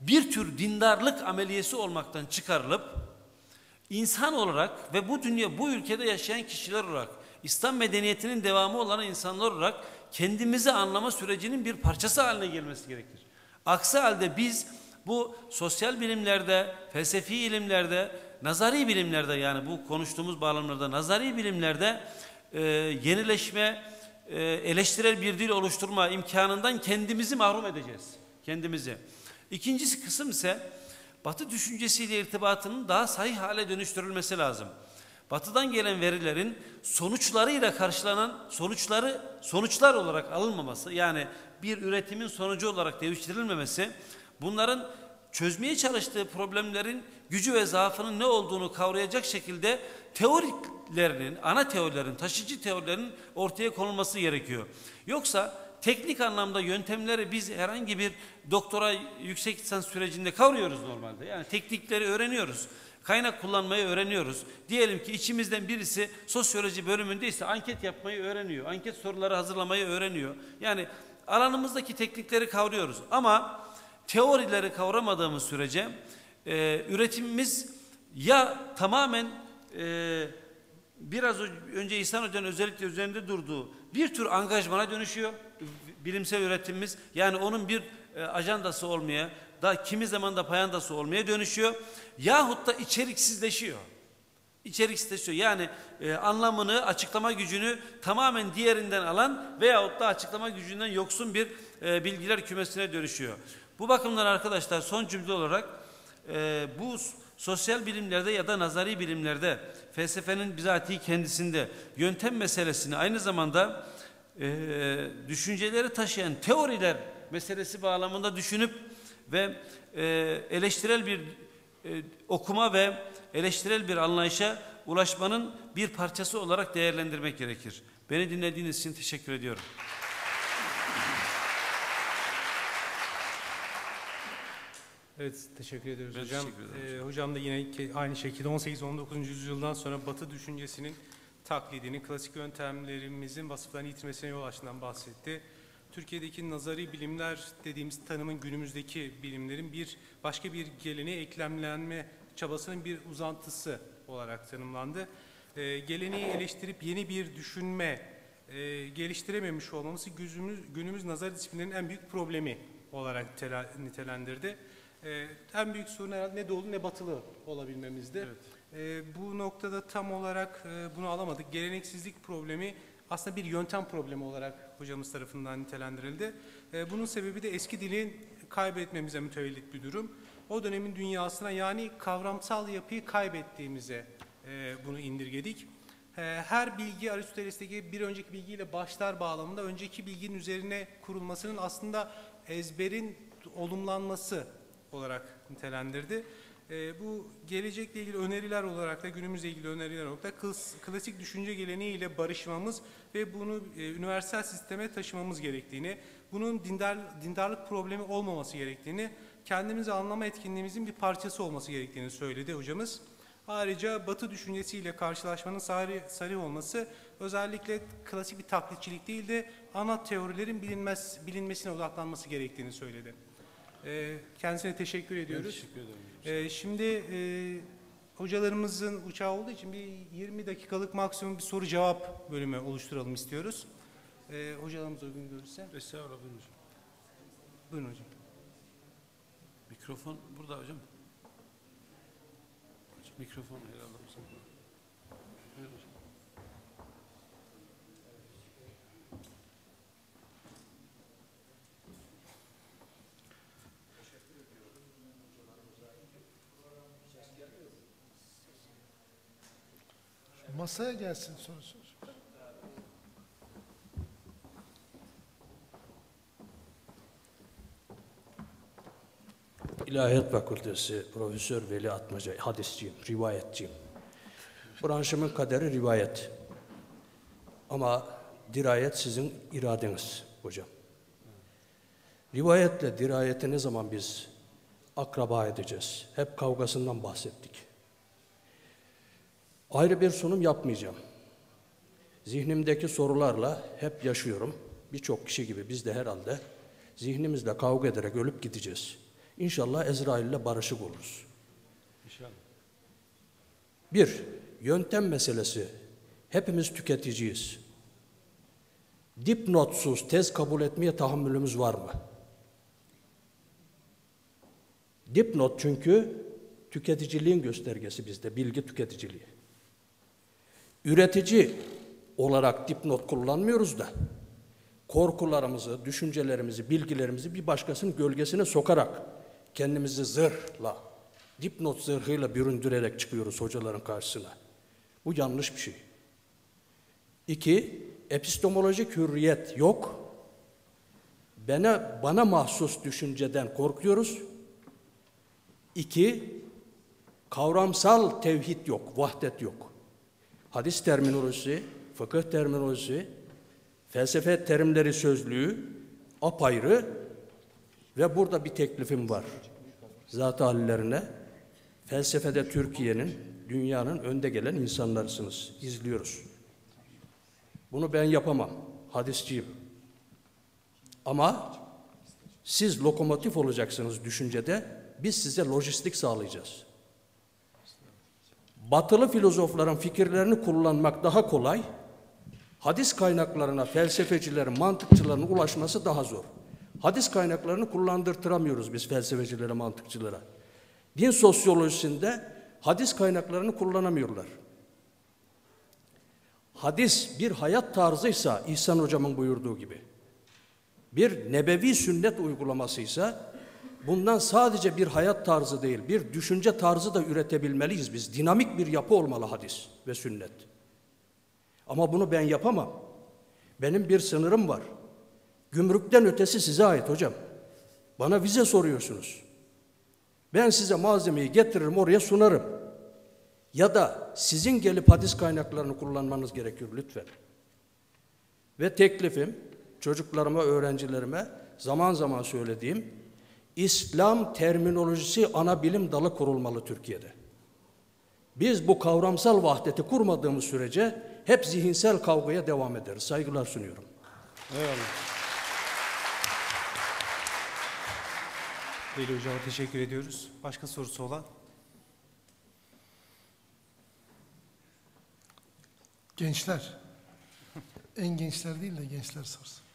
bir tür dindarlık ameliyesi olmaktan çıkarılıp insan olarak ve bu dünya bu ülkede yaşayan kişiler olarak İslam medeniyetinin devamı olan insanlar olarak kendimizi anlama sürecinin bir parçası haline gelmesi gerekir. Aksi halde biz bu sosyal bilimlerde, felsefi ilimlerde, nazari bilimlerde yani bu konuştuğumuz bağlamlarda nazari bilimlerde e, yenileşme, e, eleştirel bir dil oluşturma imkanından kendimizi mahrum edeceğiz. Kendimizi. İkincisi kısım ise Batı düşüncesiyle irtibatının daha sahih hale dönüştürülmesi lazım. Batıdan gelen verilerin sonuçlarıyla karşılanan sonuçları sonuçlar olarak alınmaması yani bir üretimin sonucu olarak deviştirilmemesi bunların çözmeye çalıştığı problemlerin gücü ve zaafının ne olduğunu kavrayacak şekilde teorilerinin, ana teorilerin, taşıcı teorilerin ortaya konulması gerekiyor. Yoksa teknik anlamda yöntemleri biz herhangi bir doktora yüksek lisans sürecinde kavruyoruz normalde. Yani teknikleri öğreniyoruz. Kaynak kullanmayı öğreniyoruz. Diyelim ki içimizden birisi sosyoloji bölümündeyse anket yapmayı öğreniyor. Anket soruları hazırlamayı öğreniyor. Yani alanımızdaki teknikleri kavruyoruz. Ama teorileri kavramadığımız sürece e, üretimimiz ya tamamen e, biraz önce İhsan Hoca'nın özellikle üzerinde durduğu bir tür angajmana dönüşüyor bilimsel üretimimiz. Yani onun bir e, ajandası olmaya, da kimi zaman da payandası olmaya dönüşüyor. Yahut da içeriksizleşiyor. İçeriksizleşiyor. Yani e, anlamını, açıklama gücünü tamamen diğerinden alan veyahut da açıklama gücünden yoksun bir e, bilgiler kümesine dönüşüyor. Bu bakımdan arkadaşlar son cümle olarak e, bu sosyal bilimlerde ya da nazari bilimlerde felsefenin bizatihi kendisinde yöntem meselesini aynı zamanda e, düşünceleri taşıyan teoriler meselesi bağlamında düşünüp ve e, eleştirel bir e, okuma ve eleştirel bir anlayışa ulaşmanın bir parçası olarak değerlendirmek gerekir. Beni dinlediğiniz için teşekkür ediyorum. Evet, teşekkür ediyoruz Ben hocam. teşekkür ederim Ee, hocam da yine aynı şekilde 18-19. yüzyıldan sonra Batı düşüncesinin taklidini, klasik yöntemlerimizin vasıflarını yitirmesine yol açtığından bahsetti. Türkiye'deki nazari bilimler dediğimiz tanımın günümüzdeki bilimlerin bir başka bir geleneğe eklemlenme çabasının bir uzantısı olarak tanımlandı. E, geleneği eleştirip yeni bir düşünme e, geliştirememiş olmamızı günümüz, günümüz nazar disiplinlerinin en büyük problemi olarak nitelendirdi. E, en büyük sorun herhalde ne doğulu ne batılı olabilmemizdi. E, bu noktada tam olarak e, bunu alamadık. Geleneksizlik problemi aslında bir yöntem problemi olarak hocamız tarafından nitelendirildi. E, bunun sebebi de eski dilin kaybetmemize mütevellit bir durum. O dönemin dünyasına yani kavramsal yapıyı kaybettiğimize e, bunu indirgedik. E, her bilgi Aristoteles'teki bir önceki bilgiyle başlar bağlamında önceki bilginin üzerine kurulmasının aslında ezberin olumlanması olarak nitelendirdi. E, bu gelecekle ilgili öneriler olarak da günümüzle ilgili öneriler olarak da klas- klasik düşünce geleneğiyle barışmamız ve bunu e, üniversal sisteme taşımamız gerektiğini, bunun dindar, dindarlık problemi olmaması gerektiğini, kendimizi anlama etkinliğimizin bir parçası olması gerektiğini söyledi hocamız. Ayrıca Batı düşüncesiyle karşılaşmanın sarı, sarı olması özellikle klasik bir taklitçilik değil de ana teorilerin bilinmez, bilinmesine odaklanması gerektiğini söyledi. Ee, kendisine teşekkür ediyoruz. Teşekkür ederim. Ee, şimdi e, hocalarımızın uçağı olduğu için bir 20 dakikalık maksimum bir soru cevap bölümü oluşturalım istiyoruz. Ee, hocalarımız uygun görürse. Estağfurullah buyurun hocam. Buyurun hocam. Mikrofon burada hocam. Hocam, Mikrofon herhalde hocam. Buyurun hocam. Masaya gelsin soru sor. İlahiyat Fakültesi Profesör Veli Atmaca, hadisçiyim, rivayetçiyim. Branşımın kaderi rivayet. Ama dirayet sizin iradeniz hocam. Rivayetle dirayeti ne zaman biz akraba edeceğiz? Hep kavgasından bahsettik. Ayrı bir sunum yapmayacağım. Zihnimdeki sorularla hep yaşıyorum. Birçok kişi gibi biz de herhalde zihnimizle kavga ederek ölüp gideceğiz. İnşallah Ezrail'le barışık oluruz. İnşallah. Bir, yöntem meselesi. Hepimiz tüketiciyiz. Dipnotsuz tez kabul etmeye tahammülümüz var mı? Dipnot çünkü tüketiciliğin göstergesi bizde, bilgi tüketiciliği. Üretici olarak dipnot kullanmıyoruz da korkularımızı, düşüncelerimizi, bilgilerimizi bir başkasının gölgesine sokarak kendimizi zırhla, dipnot zırhıyla büründürerek çıkıyoruz hocaların karşısına. Bu yanlış bir şey. İki, epistemolojik hürriyet yok. Bana, bana mahsus düşünceden korkuyoruz. İki, kavramsal tevhid yok, vahdet yok. Hadis terminolojisi, fıkıh terminolojisi, felsefe terimleri sözlüğü apayrı ve burada bir teklifim var. Zat hallerine felsefede Türkiye'nin, dünyanın önde gelen insanlarısınız. İzliyoruz. Bunu ben yapamam. Hadisçiyim. Ama siz lokomotif olacaksınız düşüncede. Biz size lojistik sağlayacağız. Batılı filozofların fikirlerini kullanmak daha kolay. Hadis kaynaklarına felsefecilerin, mantıkçıların ulaşması daha zor. Hadis kaynaklarını kullandırtıramıyoruz biz felsefecilere, mantıkçılara. Din sosyolojisinde hadis kaynaklarını kullanamıyorlar. Hadis bir hayat tarzıysa İhsan Hocam'ın buyurduğu gibi, bir nebevi sünnet uygulamasıysa bundan sadece bir hayat tarzı değil, bir düşünce tarzı da üretebilmeliyiz biz. Dinamik bir yapı olmalı hadis ve sünnet. Ama bunu ben yapamam. Benim bir sınırım var. Gümrükten ötesi size ait hocam. Bana vize soruyorsunuz. Ben size malzemeyi getiririm oraya sunarım. Ya da sizin gelip hadis kaynaklarını kullanmanız gerekiyor lütfen. Ve teklifim çocuklarıma, öğrencilerime zaman zaman söylediğim İslam terminolojisi ana bilim dalı kurulmalı Türkiye'de. Biz bu kavramsal vahdeti kurmadığımız sürece hep zihinsel kavgaya devam ederiz. Saygılar sunuyorum. Eyvallah. Veli Hocam'a teşekkür ediyoruz. Başka sorusu olan? Gençler. en gençler değil de gençler sorusu.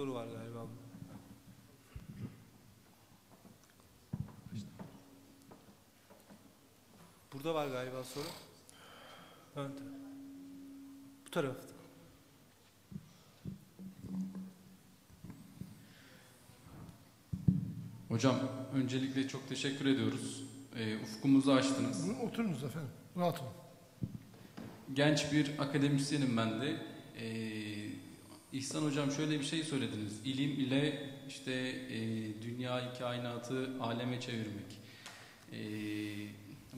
Soru var galiba. Burada var galiba soru. Ön taraf. Bu tarafta. Hocam öncelikle çok teşekkür ediyoruz. Ee, ufkumuzu açtınız. Buyurun, Oturunuz efendim. Rahat olun. Genç bir akademisyenim ben de. Ee, İhsan Hocam şöyle bir şey söylediniz. İlim ile işte e, dünyayı, kainatı aleme çevirmek. Ee,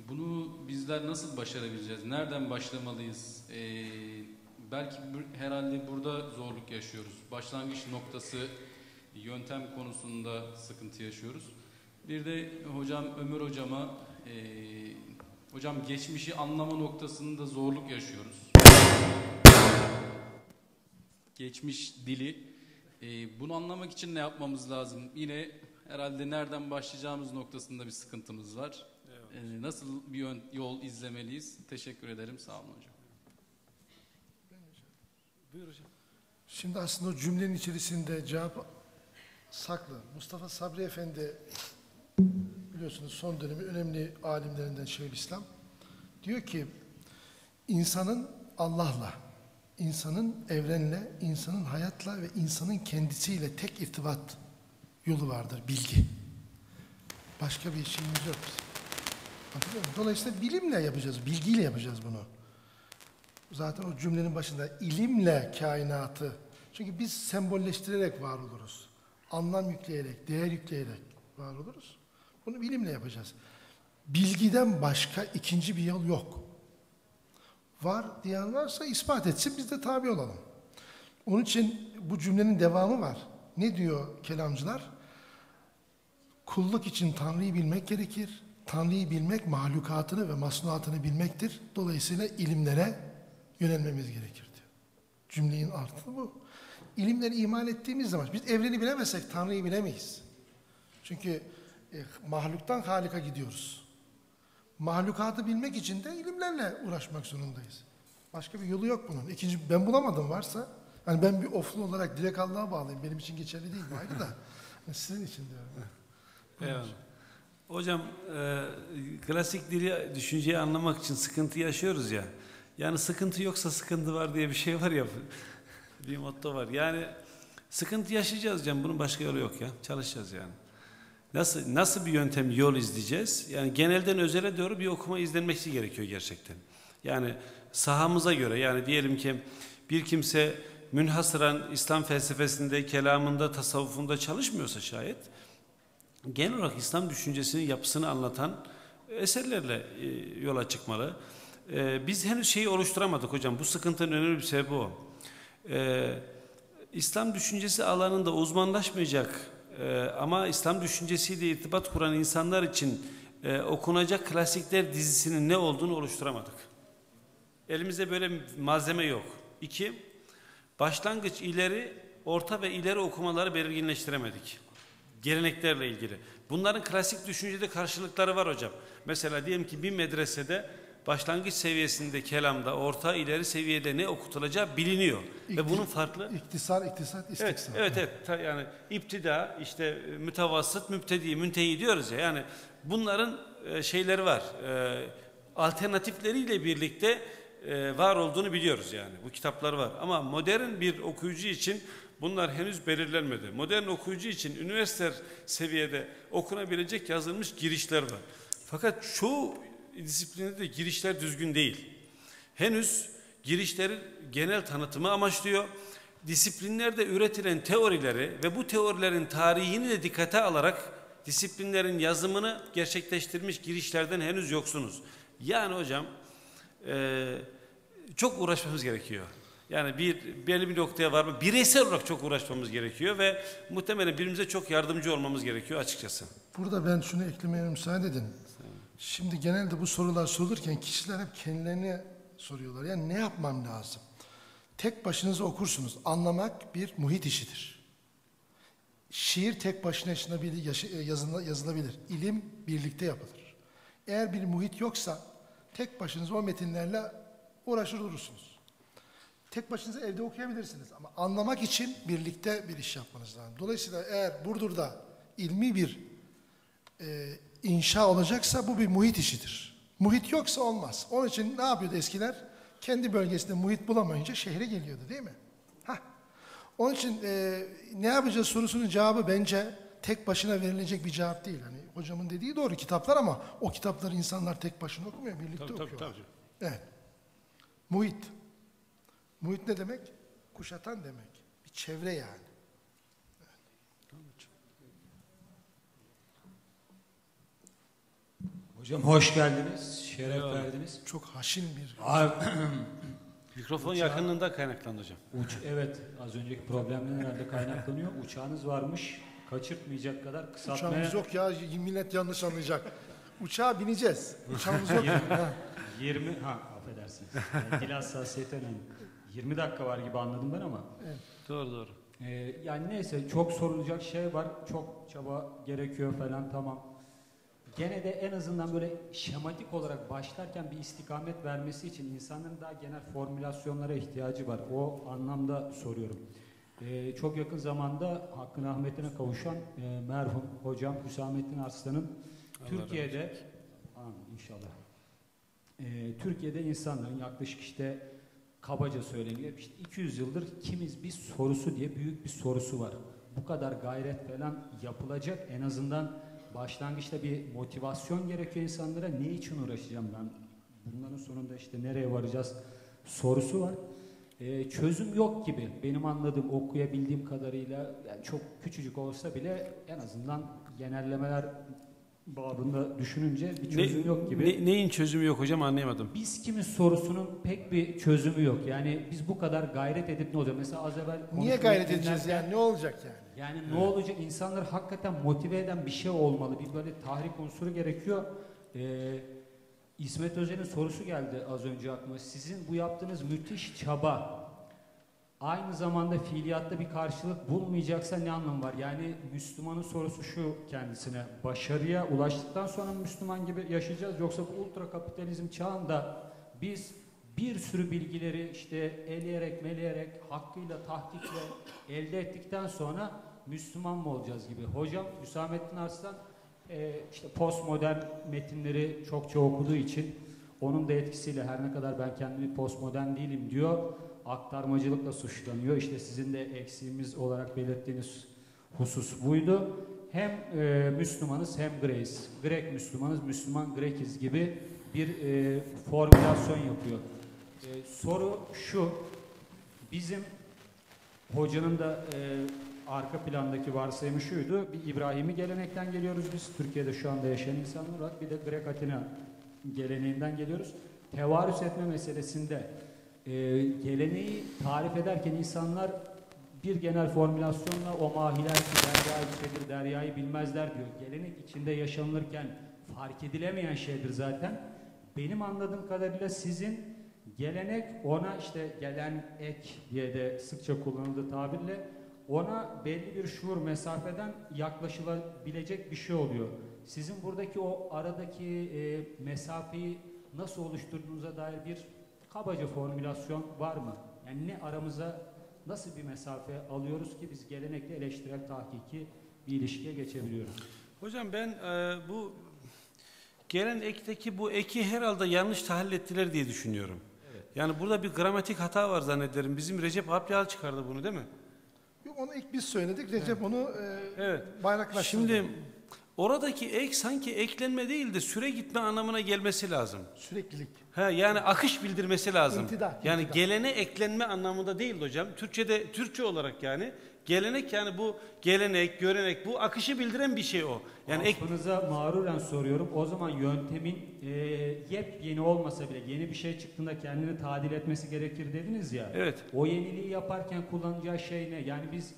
bunu bizler nasıl başarabileceğiz? Nereden başlamalıyız? Ee, belki herhalde burada zorluk yaşıyoruz. Başlangıç noktası yöntem konusunda sıkıntı yaşıyoruz. Bir de hocam Ömür hocama e, hocam geçmişi anlama noktasında zorluk yaşıyoruz. Geçmiş dili e, bunu anlamak için ne yapmamız lazım? Yine herhalde nereden başlayacağımız noktasında bir sıkıntımız var. E, nasıl bir yön- yol izlemeliyiz? Teşekkür ederim. Sağ olun hocam. Şimdi aslında o cümlenin içerisinde cevap saklı. Mustafa Sabri Efendi biliyorsunuz son dönemi önemli alimlerinden Şeyhülislam. Diyor ki insanın Allah'la, insanın evrenle, insanın hayatla ve insanın kendisiyle tek irtibat yolu vardır, bilgi. Başka bir şeyimiz yok? Dolayısıyla bilimle yapacağız, bilgiyle yapacağız bunu. Zaten o cümlenin başında ilimle kainatı. Çünkü biz sembolleştirerek var oluruz. Anlam yükleyerek, değer yükleyerek var oluruz. Bunu bilimle yapacağız. Bilgiden başka ikinci bir yol yok. Var diyen varsa ispat etsin biz de tabi olalım. Onun için bu cümlenin devamı var. Ne diyor kelamcılar? Kulluk için Tanrı'yı bilmek gerekir. Tanrı'yı bilmek mahlukatını ve masnuatını bilmektir. Dolayısıyla ilimlere yönelmemiz gerekir diyor. Cümlenin artı bu. İlimleri iman ettiğimiz zaman biz evreni bilemezsek Tanrı'yı bilemeyiz. Çünkü e, mahluktan Halik'a gidiyoruz. Mahlukatı bilmek için de ilimlerle uğraşmak zorundayız. Başka bir yolu yok bunun. İkinci ben bulamadım varsa hani ben bir oflu olarak direkt Allah'a bağlıyım. Benim için geçerli değil bu ayrı da. Sizin için diyorum. Evet. Hocam e, klasik dili, düşünceyi anlamak için sıkıntı yaşıyoruz ya. Yani sıkıntı yoksa sıkıntı var diye bir şey var ya. bir motto var. Yani sıkıntı yaşayacağız hocam. Bunun başka yolu yok ya. Çalışacağız yani. Nasıl nasıl bir yöntem, yol izleyeceğiz? Yani genelden özele doğru bir okuma izlenmesi gerekiyor gerçekten. Yani sahamıza göre yani diyelim ki bir kimse münhasıran İslam felsefesinde, kelamında, tasavvufunda çalışmıyorsa şayet genel olarak İslam düşüncesinin yapısını anlatan eserlerle e, yola çıkmalı. E, biz henüz şeyi oluşturamadık hocam. Bu sıkıntının önemli bir sebebi o. E, İslam düşüncesi alanında uzmanlaşmayacak e, ama İslam düşüncesiyle irtibat kuran insanlar için e, okunacak klasikler dizisinin ne olduğunu oluşturamadık. Elimizde böyle malzeme yok. İki, başlangıç ileri, orta ve ileri okumaları belirginleştiremedik. Geleneklerle ilgili. Bunların klasik düşüncede karşılıkları var hocam. Mesela diyelim ki bir medresede başlangıç seviyesinde kelamda, orta ileri seviyede ne okutulacağı biliniyor. Ve bunun farklı İktisar, iktisat, Evet, istiksar. evet, evet. Ta- Yani iptida, işte e, mütevassıt, müptedi, müntehi diyoruz ya. Yani bunların e, şeyleri var. E, alternatifleriyle birlikte var olduğunu biliyoruz yani. Bu kitaplar var. Ama modern bir okuyucu için bunlar henüz belirlenmedi. Modern okuyucu için üniversite seviyede okunabilecek yazılmış girişler var. Fakat çoğu disiplinde de girişler düzgün değil. Henüz girişlerin genel tanıtımı amaçlıyor. Disiplinlerde üretilen teorileri ve bu teorilerin tarihini de dikkate alarak disiplinlerin yazımını gerçekleştirmiş girişlerden henüz yoksunuz. Yani hocam eee, çok uğraşmamız gerekiyor. Yani bir belli bir noktaya var mı? Bireysel olarak çok uğraşmamız gerekiyor ve muhtemelen birbirimize çok yardımcı olmamız gerekiyor açıkçası. Burada ben şunu eklemeye müsaade edin. Şimdi genelde bu sorular sorulurken kişiler hep kendilerine soruyorlar. Yani ne yapmam lazım? Tek başınıza okursunuz. Anlamak bir muhit işidir. Şiir tek başına e, yazıla- yazılabilir. İlim birlikte yapılır. Eğer bir muhit yoksa tek başınıza o metinlerle uğraşır durursunuz. Tek başınıza evde okuyabilirsiniz ama anlamak için birlikte bir iş yapmanız lazım. Dolayısıyla eğer Burdur'da ilmi bir e, inşa olacaksa bu bir muhit işidir. Muhit yoksa olmaz. Onun için ne yapıyordu eskiler? Kendi bölgesinde muhit bulamayınca şehre geliyordu değil mi? Hah. Onun için e, ne yapacağız sorusunun cevabı bence tek başına verilecek bir cevap değil. Hani hocamın dediği doğru kitaplar ama o kitapları insanlar tek başına okumuyor, birlikte Tabii, tabii, okuyorlar. tabii. Evet. Muhit. Muhit ne demek? Kuşatan demek. Bir çevre yani. Hocam hoş geldiniz, şeref verdiniz. Çok haşin bir Abi, Mikrofon yakınlığında kaynaklandı hocam. uç, evet, az önceki problemden herhalde kaynaklanıyor. Uçağınız varmış, kaçırtmayacak kadar kısaltmaya... Uçağımız yok ya millet yanlış anlayacak. Uçağa bineceğiz. Uçağımız yok. Ha. 20, ha affedersiniz. Yani Dil hassasiyeti önemli. 20 dakika var gibi anladım ben ama. Doğru doğru. Ee, yani neyse çok sorulacak şey var, çok çaba gerekiyor falan tamam. Gene de en azından böyle şematik olarak başlarken bir istikamet vermesi için insanların daha genel formülasyonlara ihtiyacı var. O anlamda soruyorum. Ee, çok yakın zamanda hakkın rahmetine kavuşan e, merhum hocam Hüsamettin Arslan'ın Türkiye'de Amin inşallah. Ee, Türkiye'de insanların yaklaşık işte kabaca söyleniyor. İşte 200 yıldır kimiz bir sorusu diye büyük bir sorusu var. Bu kadar gayret falan yapılacak. En azından başlangıçta bir motivasyon gerekiyor insanlara. Ne için uğraşacağım ben? Bunların sonunda işte nereye varacağız sorusu var. Ee, çözüm yok gibi. Benim anladığım, okuyabildiğim kadarıyla yani çok küçücük olsa bile en azından genellemeler babında düşününce bir çözüm yok gibi. ne- neyin çözümü yok hocam anlayamadım. Biz kimin sorusunun pek bir çözümü yok. Yani biz bu kadar gayret edip ne olacak? Mesela az evvel Niye gayret edeceğiz yani? Ne olacak yani? Yani ne olacak? İnsanları hakikaten motive eden bir şey olmalı. Bir böyle tahrik unsuru gerekiyor. Ee, İsmet Özel'in sorusu geldi az önce aklıma. Sizin bu yaptığınız müthiş çaba aynı zamanda fiiliyatta bir karşılık bulmayacaksa ne anlamı var? Yani Müslümanın sorusu şu kendisine. Başarıya ulaştıktan sonra Müslüman gibi yaşayacağız yoksa bu ultra kapitalizm çağında biz bir sürü bilgileri işte eleyerek, meleyerek, hakkıyla, tahkikle elde ettikten sonra Müslüman mı olacağız gibi. Hocam Hüsamettin Arslan e, işte postmodern metinleri çokça okuduğu için onun da etkisiyle her ne kadar ben kendimi postmodern değilim diyor, aktarmacılıkla suçlanıyor. İşte sizin de eksiğimiz olarak belirttiğiniz husus buydu. Hem e, Müslümanız hem Greyiz. Grek Müslümanız, Müslüman Grekiz gibi bir e, formülasyon yapıyor. E, soru şu, bizim hocanın da e, arka plandaki varsayımı şuydu. Bir İbrahimi gelenekten geliyoruz biz. Türkiye'de şu anda yaşayan insanlar olarak bir de Grek Atina geleneğinden geliyoruz. Tevarüs etme meselesinde e, geleneği tarif ederken insanlar bir genel formülasyonla o mahiler ki deryayı yükselir, deryayı bilmezler diyor. Gelenek içinde yaşanılırken fark edilemeyen şeydir zaten. Benim anladığım kadarıyla sizin gelenek ona işte gelen ek diye de sıkça kullanıldığı tabirle ona belli bir şuur mesafeden yaklaşılabilecek bir şey oluyor. Sizin buradaki o aradaki e, mesafeyi nasıl oluşturduğunuza dair bir kabaca formülasyon var mı? Yani ne aramıza nasıl bir mesafe alıyoruz ki biz gelenekle eleştirel tahkiki bir ilişkiye geçebiliyoruz? Hocam ben e, bu gelen ekteki bu eki herhalde yanlış tahlil ettiler diye düşünüyorum. Yani burada bir gramatik hata var zannederim. Bizim Recep Apyal çıkardı bunu değil mi? Yok, Onu ilk biz söyledik. Recep onu e, Evet. bayraklaştırdı. Şimdi oradaki ek sanki eklenme değil de süre gitme anlamına gelmesi lazım. Süreklilik. Ha yani akış bildirmesi lazım. İntida, yani gelene eklenme anlamında değil hocam. Türkçede Türkçe olarak yani gelenek yani bu gelenek, görenek bu akışı bildiren bir şey o. Yani ek, Affınıza mağruren soruyorum. O zaman yöntemin e, yepyeni olmasa bile yeni bir şey çıktığında kendini tadil etmesi gerekir dediniz ya. evet. O yeniliği yaparken kullanacağı şey ne? Yani biz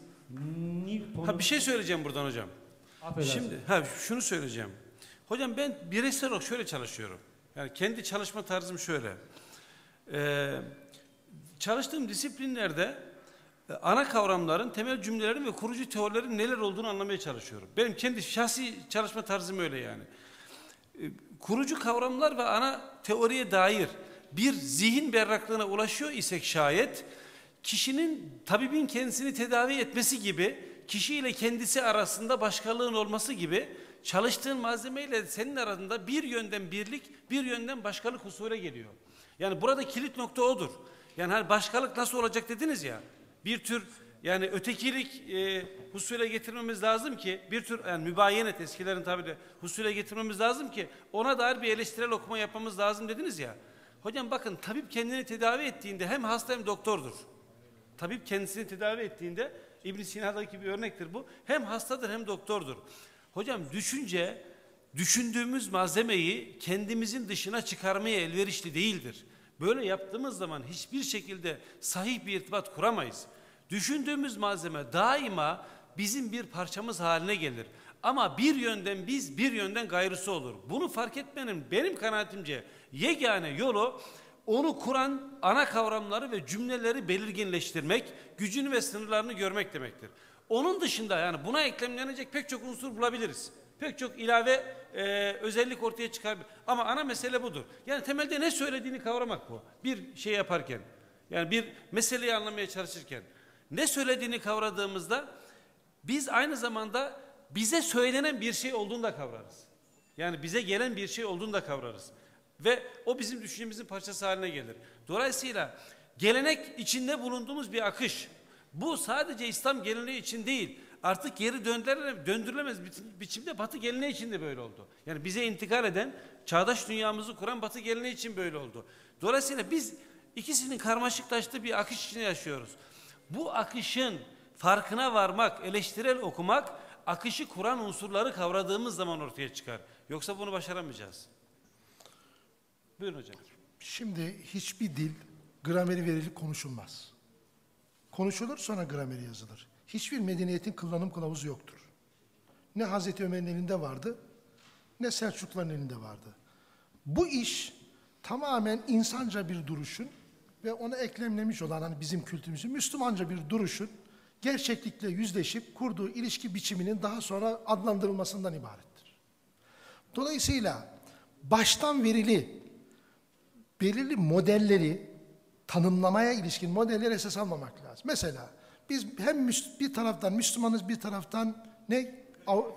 Newton'un... Ha bir şey söyleyeceğim buradan hocam. Affedersin. Şimdi ha şunu söyleyeceğim. Hocam ben bireysel olarak şöyle çalışıyorum. Yani kendi çalışma tarzım şöyle. Ee, çalıştığım disiplinlerde e, ana kavramların, temel cümlelerin ve kurucu teorilerin neler olduğunu anlamaya çalışıyorum. Benim kendi şahsi çalışma tarzım öyle yani. E, Kurucu kavramlar ve ana teoriye dair bir zihin berraklığına ulaşıyor isek şayet, kişinin tabibin kendisini tedavi etmesi gibi, kişiyle kendisi arasında başkalığın olması gibi, çalıştığın malzemeyle senin arasında bir yönden birlik, bir yönden başkalık husule geliyor. Yani burada kilit nokta odur. Yani hani başkalık nasıl olacak dediniz ya, bir tür yani ötekilik e, husule getirmemiz lazım ki bir tür yani mübayenet eskilerin tabiriyle husule getirmemiz lazım ki ona dair bir eleştirel okuma yapmamız lazım dediniz ya. Hocam bakın tabip kendini tedavi ettiğinde hem hasta hem doktordur. Tabip kendisini tedavi ettiğinde İbn Sina'daki bir örnektir bu. Hem hastadır hem doktordur. Hocam düşünce düşündüğümüz malzemeyi kendimizin dışına çıkarmaya elverişli değildir. Böyle yaptığımız zaman hiçbir şekilde sahih bir irtibat kuramayız. Düşündüğümüz malzeme daima bizim bir parçamız haline gelir. Ama bir yönden biz, bir yönden gayrısı olur. Bunu fark etmenin benim kanaatimce yegane yolu onu kuran ana kavramları ve cümleleri belirginleştirmek, gücünü ve sınırlarını görmek demektir. Onun dışında yani buna eklemlenecek pek çok unsur bulabiliriz. Pek çok ilave e, özellik ortaya çıkabilir. Ama ana mesele budur. Yani temelde ne söylediğini kavramak bu. Bir şey yaparken, yani bir meseleyi anlamaya çalışırken. Ne söylediğini kavradığımızda biz aynı zamanda bize söylenen bir şey olduğunu da kavrarız. Yani bize gelen bir şey olduğunu da kavrarız. Ve o bizim düşüncemizin parçası haline gelir. Dolayısıyla gelenek içinde bulunduğumuz bir akış. Bu sadece İslam geleneği için değil, artık geri döndürülemez, döndürülemez bi- biçimde Batı geleneği için de böyle oldu. Yani bize intikal eden, çağdaş dünyamızı kuran Batı geleneği için böyle oldu. Dolayısıyla biz ikisinin karmaşıklaştığı bir akış içinde yaşıyoruz. Bu akışın farkına varmak, eleştirel okumak, akışı kuran unsurları kavradığımız zaman ortaya çıkar. Yoksa bunu başaramayacağız. Buyurun hocam. Şimdi hiçbir dil grameri verili konuşulmaz. Konuşulur sonra grameri yazılır. Hiçbir medeniyetin kullanım kılavuzu yoktur. Ne Hazreti Ömer'in elinde vardı, ne Selçukluların elinde vardı. Bu iş tamamen insanca bir duruşun ve ona eklemlemiş olan hani bizim kültürümüzün Müslümanca bir duruşun gerçeklikle yüzleşip kurduğu ilişki biçiminin daha sonra adlandırılmasından ibarettir. Dolayısıyla baştan verili belirli modelleri tanımlamaya ilişkin modelleri esas almamak lazım. Mesela biz hem bir taraftan Müslümanız bir taraftan ne? Av-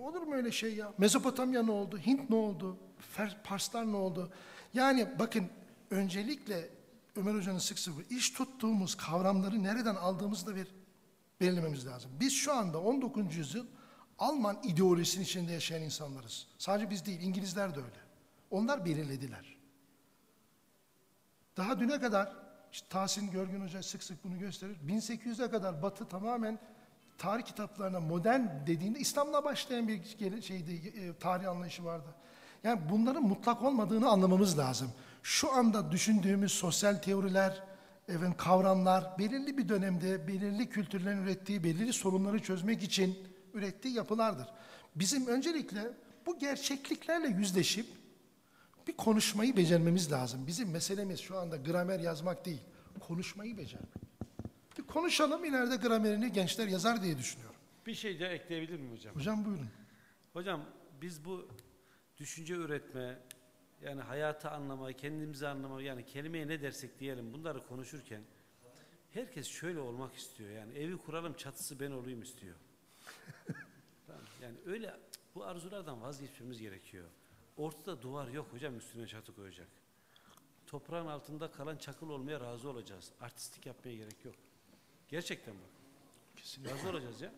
Olur mu öyle şey ya? Mezopotamya ne oldu? Hint ne oldu? Parslar ne oldu? Yani bakın öncelikle Ömer Hoca'nın sık sık iş tuttuğumuz kavramları nereden aldığımızı da bir belirlememiz lazım. Biz şu anda 19. yüzyıl Alman ideolojisinin içinde yaşayan insanlarız. Sadece biz değil, İngilizler de öyle. Onlar belirlediler. Daha düne kadar, işte Tahsin Görgün Hoca sık sık bunu gösterir. 1800'e kadar Batı tamamen tarih kitaplarına modern dediğinde İslam'la başlayan bir şeydi, e, tarih anlayışı vardı. Yani bunların mutlak olmadığını anlamamız lazım. Şu anda düşündüğümüz sosyal teoriler, efendim, kavramlar belirli bir dönemde belirli kültürlerin ürettiği belirli sorunları çözmek için ürettiği yapılardır. Bizim öncelikle bu gerçekliklerle yüzleşip bir konuşmayı becermemiz lazım. Bizim meselemiz şu anda gramer yazmak değil, konuşmayı becermek. Bir konuşalım ileride gramerini gençler yazar diye düşünüyorum. Bir şey de ekleyebilir miyim hocam? Hocam buyurun. Hocam biz bu düşünce üretme, yani hayatı anlama, kendimizi anlama, yani kelimeye ne dersek diyelim bunları konuşurken herkes şöyle olmak istiyor. Yani evi kuralım çatısı ben olayım istiyor. Tamam, yani öyle bu arzulardan vazgeçmemiz gerekiyor. Ortada duvar yok hocam üstüne çatı koyacak. Toprağın altında kalan çakıl olmaya razı olacağız. Artistik yapmaya gerek yok. Gerçekten bak. Razı olacağız ya.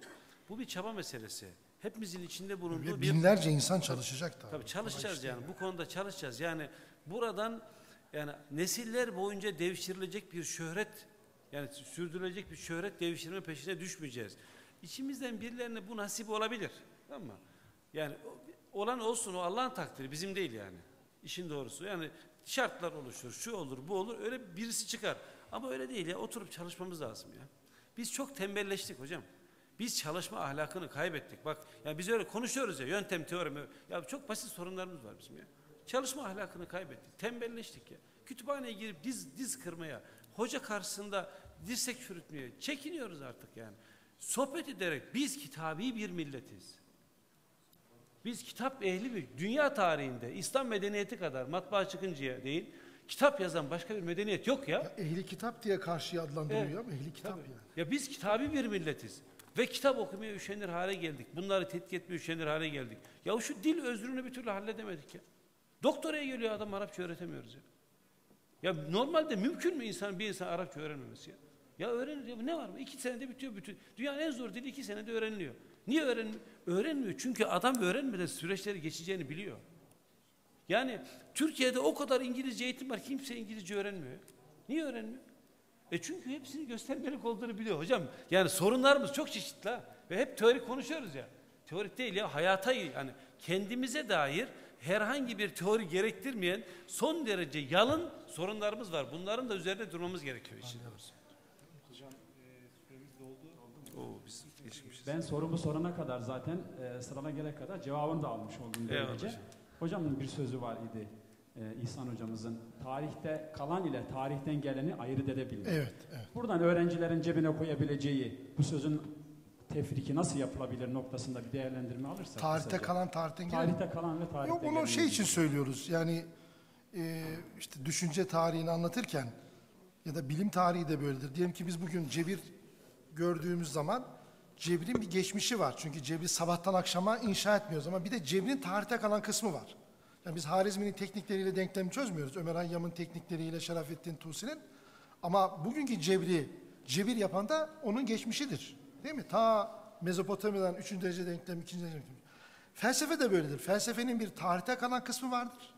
Bu bir çaba meselesi. Hepimizin içinde bulunduğu Ve bir binlerce insan çalışacak da. Tabii çalışacağız yani. Bu konuda çalışacağız. Yani buradan yani nesiller boyunca devşirilecek bir şöhret yani sürdürülecek bir şöhret devşirme peşine düşmeyeceğiz. İçimizden birilerine bu nasip olabilir. Tamam mı? Yani olan olsun o Allah'ın takdiri bizim değil yani. İşin doğrusu. Yani şartlar oluşur, şu olur, bu olur. Öyle birisi çıkar. Ama öyle değil ya. Oturup çalışmamız lazım ya. Biz çok tembelleştik hocam. Biz çalışma ahlakını kaybettik. Bak yani biz öyle konuşuyoruz ya yöntem, teoremi. Ya çok basit sorunlarımız var bizim ya. Çalışma ahlakını kaybettik. Tembelleştik ya. Kütüphaneye girip diz diz kırmaya, hoca karşısında dirsek çürütmeye çekiniyoruz artık yani. Sohbet ederek biz kitabi bir milletiz. Biz kitap ehli bir dünya tarihinde İslam medeniyeti kadar matbaa çıkıncaya değil kitap yazan başka bir medeniyet yok ya. Ya ehli kitap diye karşıya adlandırıyor Evet. ama ehli kitap Tabii. yani. Ya biz kitabi bir milletiz. Ve kitap okumaya üşenir hale geldik. Bunları tetkik etmeye üşenir hale geldik. Ya şu dil özrünü bir türlü halledemedik ya. Doktoraya geliyor adam Arapça öğretemiyoruz ya. Ya normalde mümkün mü insan bir insan Arapça öğrenmemesi ya? Ya öğrenir ya ne var mı? İki senede bitiyor bütün. Dünyanın en zor dili iki senede öğreniliyor. Niye öğrenmiyor? Öğrenmiyor çünkü adam öğrenmeden süreçleri geçeceğini biliyor. Yani Türkiye'de o kadar İngilizce eğitim var kimse İngilizce öğrenmiyor. Niye öğrenmiyor? E çünkü hepsini göstermelik olduğunu biliyor hocam. Yani sorunlarımız çok çeşitli. Ve hep teorik konuşuyoruz ya. Teorik değil ya hayata yani kendimize dair herhangi bir teori gerektirmeyen son derece yalın sorunlarımız var. Bunların da üzerinde durmamız gerekiyor işin doğrusu. Ben sorumu sorana kadar zaten e, sırama gelene kadar cevabını da almış oldum Eyvallah böylece. hocam. Hocamın bir sözü var idi. E, İhsan hocamızın tarihte kalan ile tarihten geleni ayırt edebilmek. Evet, evet. Buradan öğrencilerin cebine koyabileceği bu sözün tefriki nasıl yapılabilir noktasında bir değerlendirme alırsak. Tarihte kısaca. kalan tarihten gelen. tarihte kalan ve tarihte Yok bunu geleni şey için söylüyoruz. Yani e, işte düşünce tarihini anlatırken ya da bilim tarihi de böyledir. Diyelim ki biz bugün cebir gördüğümüz zaman cebrin bir geçmişi var. Çünkü cebri sabahtan akşama inşa etmiyoruz ama bir de cebrin tarihte kalan kısmı var. Yani biz Harizmi'nin teknikleriyle denklemi çözmüyoruz. Ömer Hayyam'ın teknikleriyle Şerafettin Tusi'nin. Ama bugünkü cebri, cebir yapan da onun geçmişidir. Değil mi? Ta Mezopotamya'dan 3. derece denklem, 2. derece denklem. Felsefe de böyledir. Felsefenin bir tarihte kalan kısmı vardır.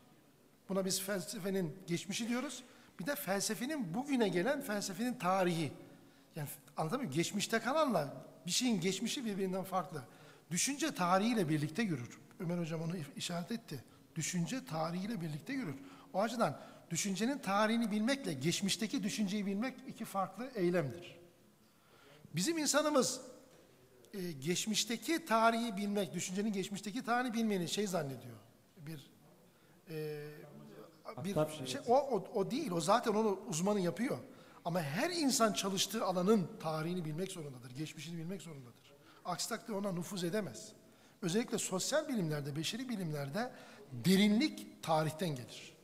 Buna biz felsefenin geçmişi diyoruz. Bir de felsefenin bugüne gelen felsefenin tarihi. Yani anladın mı? Geçmişte kalanla bir şeyin geçmişi birbirinden farklı. Düşünce tarihiyle birlikte yürür. Ömer Hocam onu işaret etti. Düşünce tarihiyle birlikte yürür. O açıdan düşüncenin tarihini bilmekle geçmişteki düşünceyi bilmek iki farklı eylemdir. Bizim insanımız e, geçmişteki tarihi bilmek, düşüncenin geçmişteki tarihini bilmeyeni şey zannediyor. Bir e, bir Hatta- şey, o, o, o değil, o zaten onu uzmanı yapıyor. Ama her insan çalıştığı alanın tarihini bilmek zorundadır, geçmişini bilmek zorundadır. Aksi takdirde ona nüfuz edemez. Özellikle sosyal bilimlerde, beşeri bilimlerde derinlik tarihten gelir.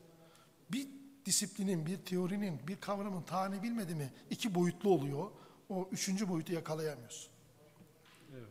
Bir disiplinin, bir teorinin, bir kavramın tarihini bilmedi mi iki boyutlu oluyor. O üçüncü boyutu yakalayamıyorsun. Evet.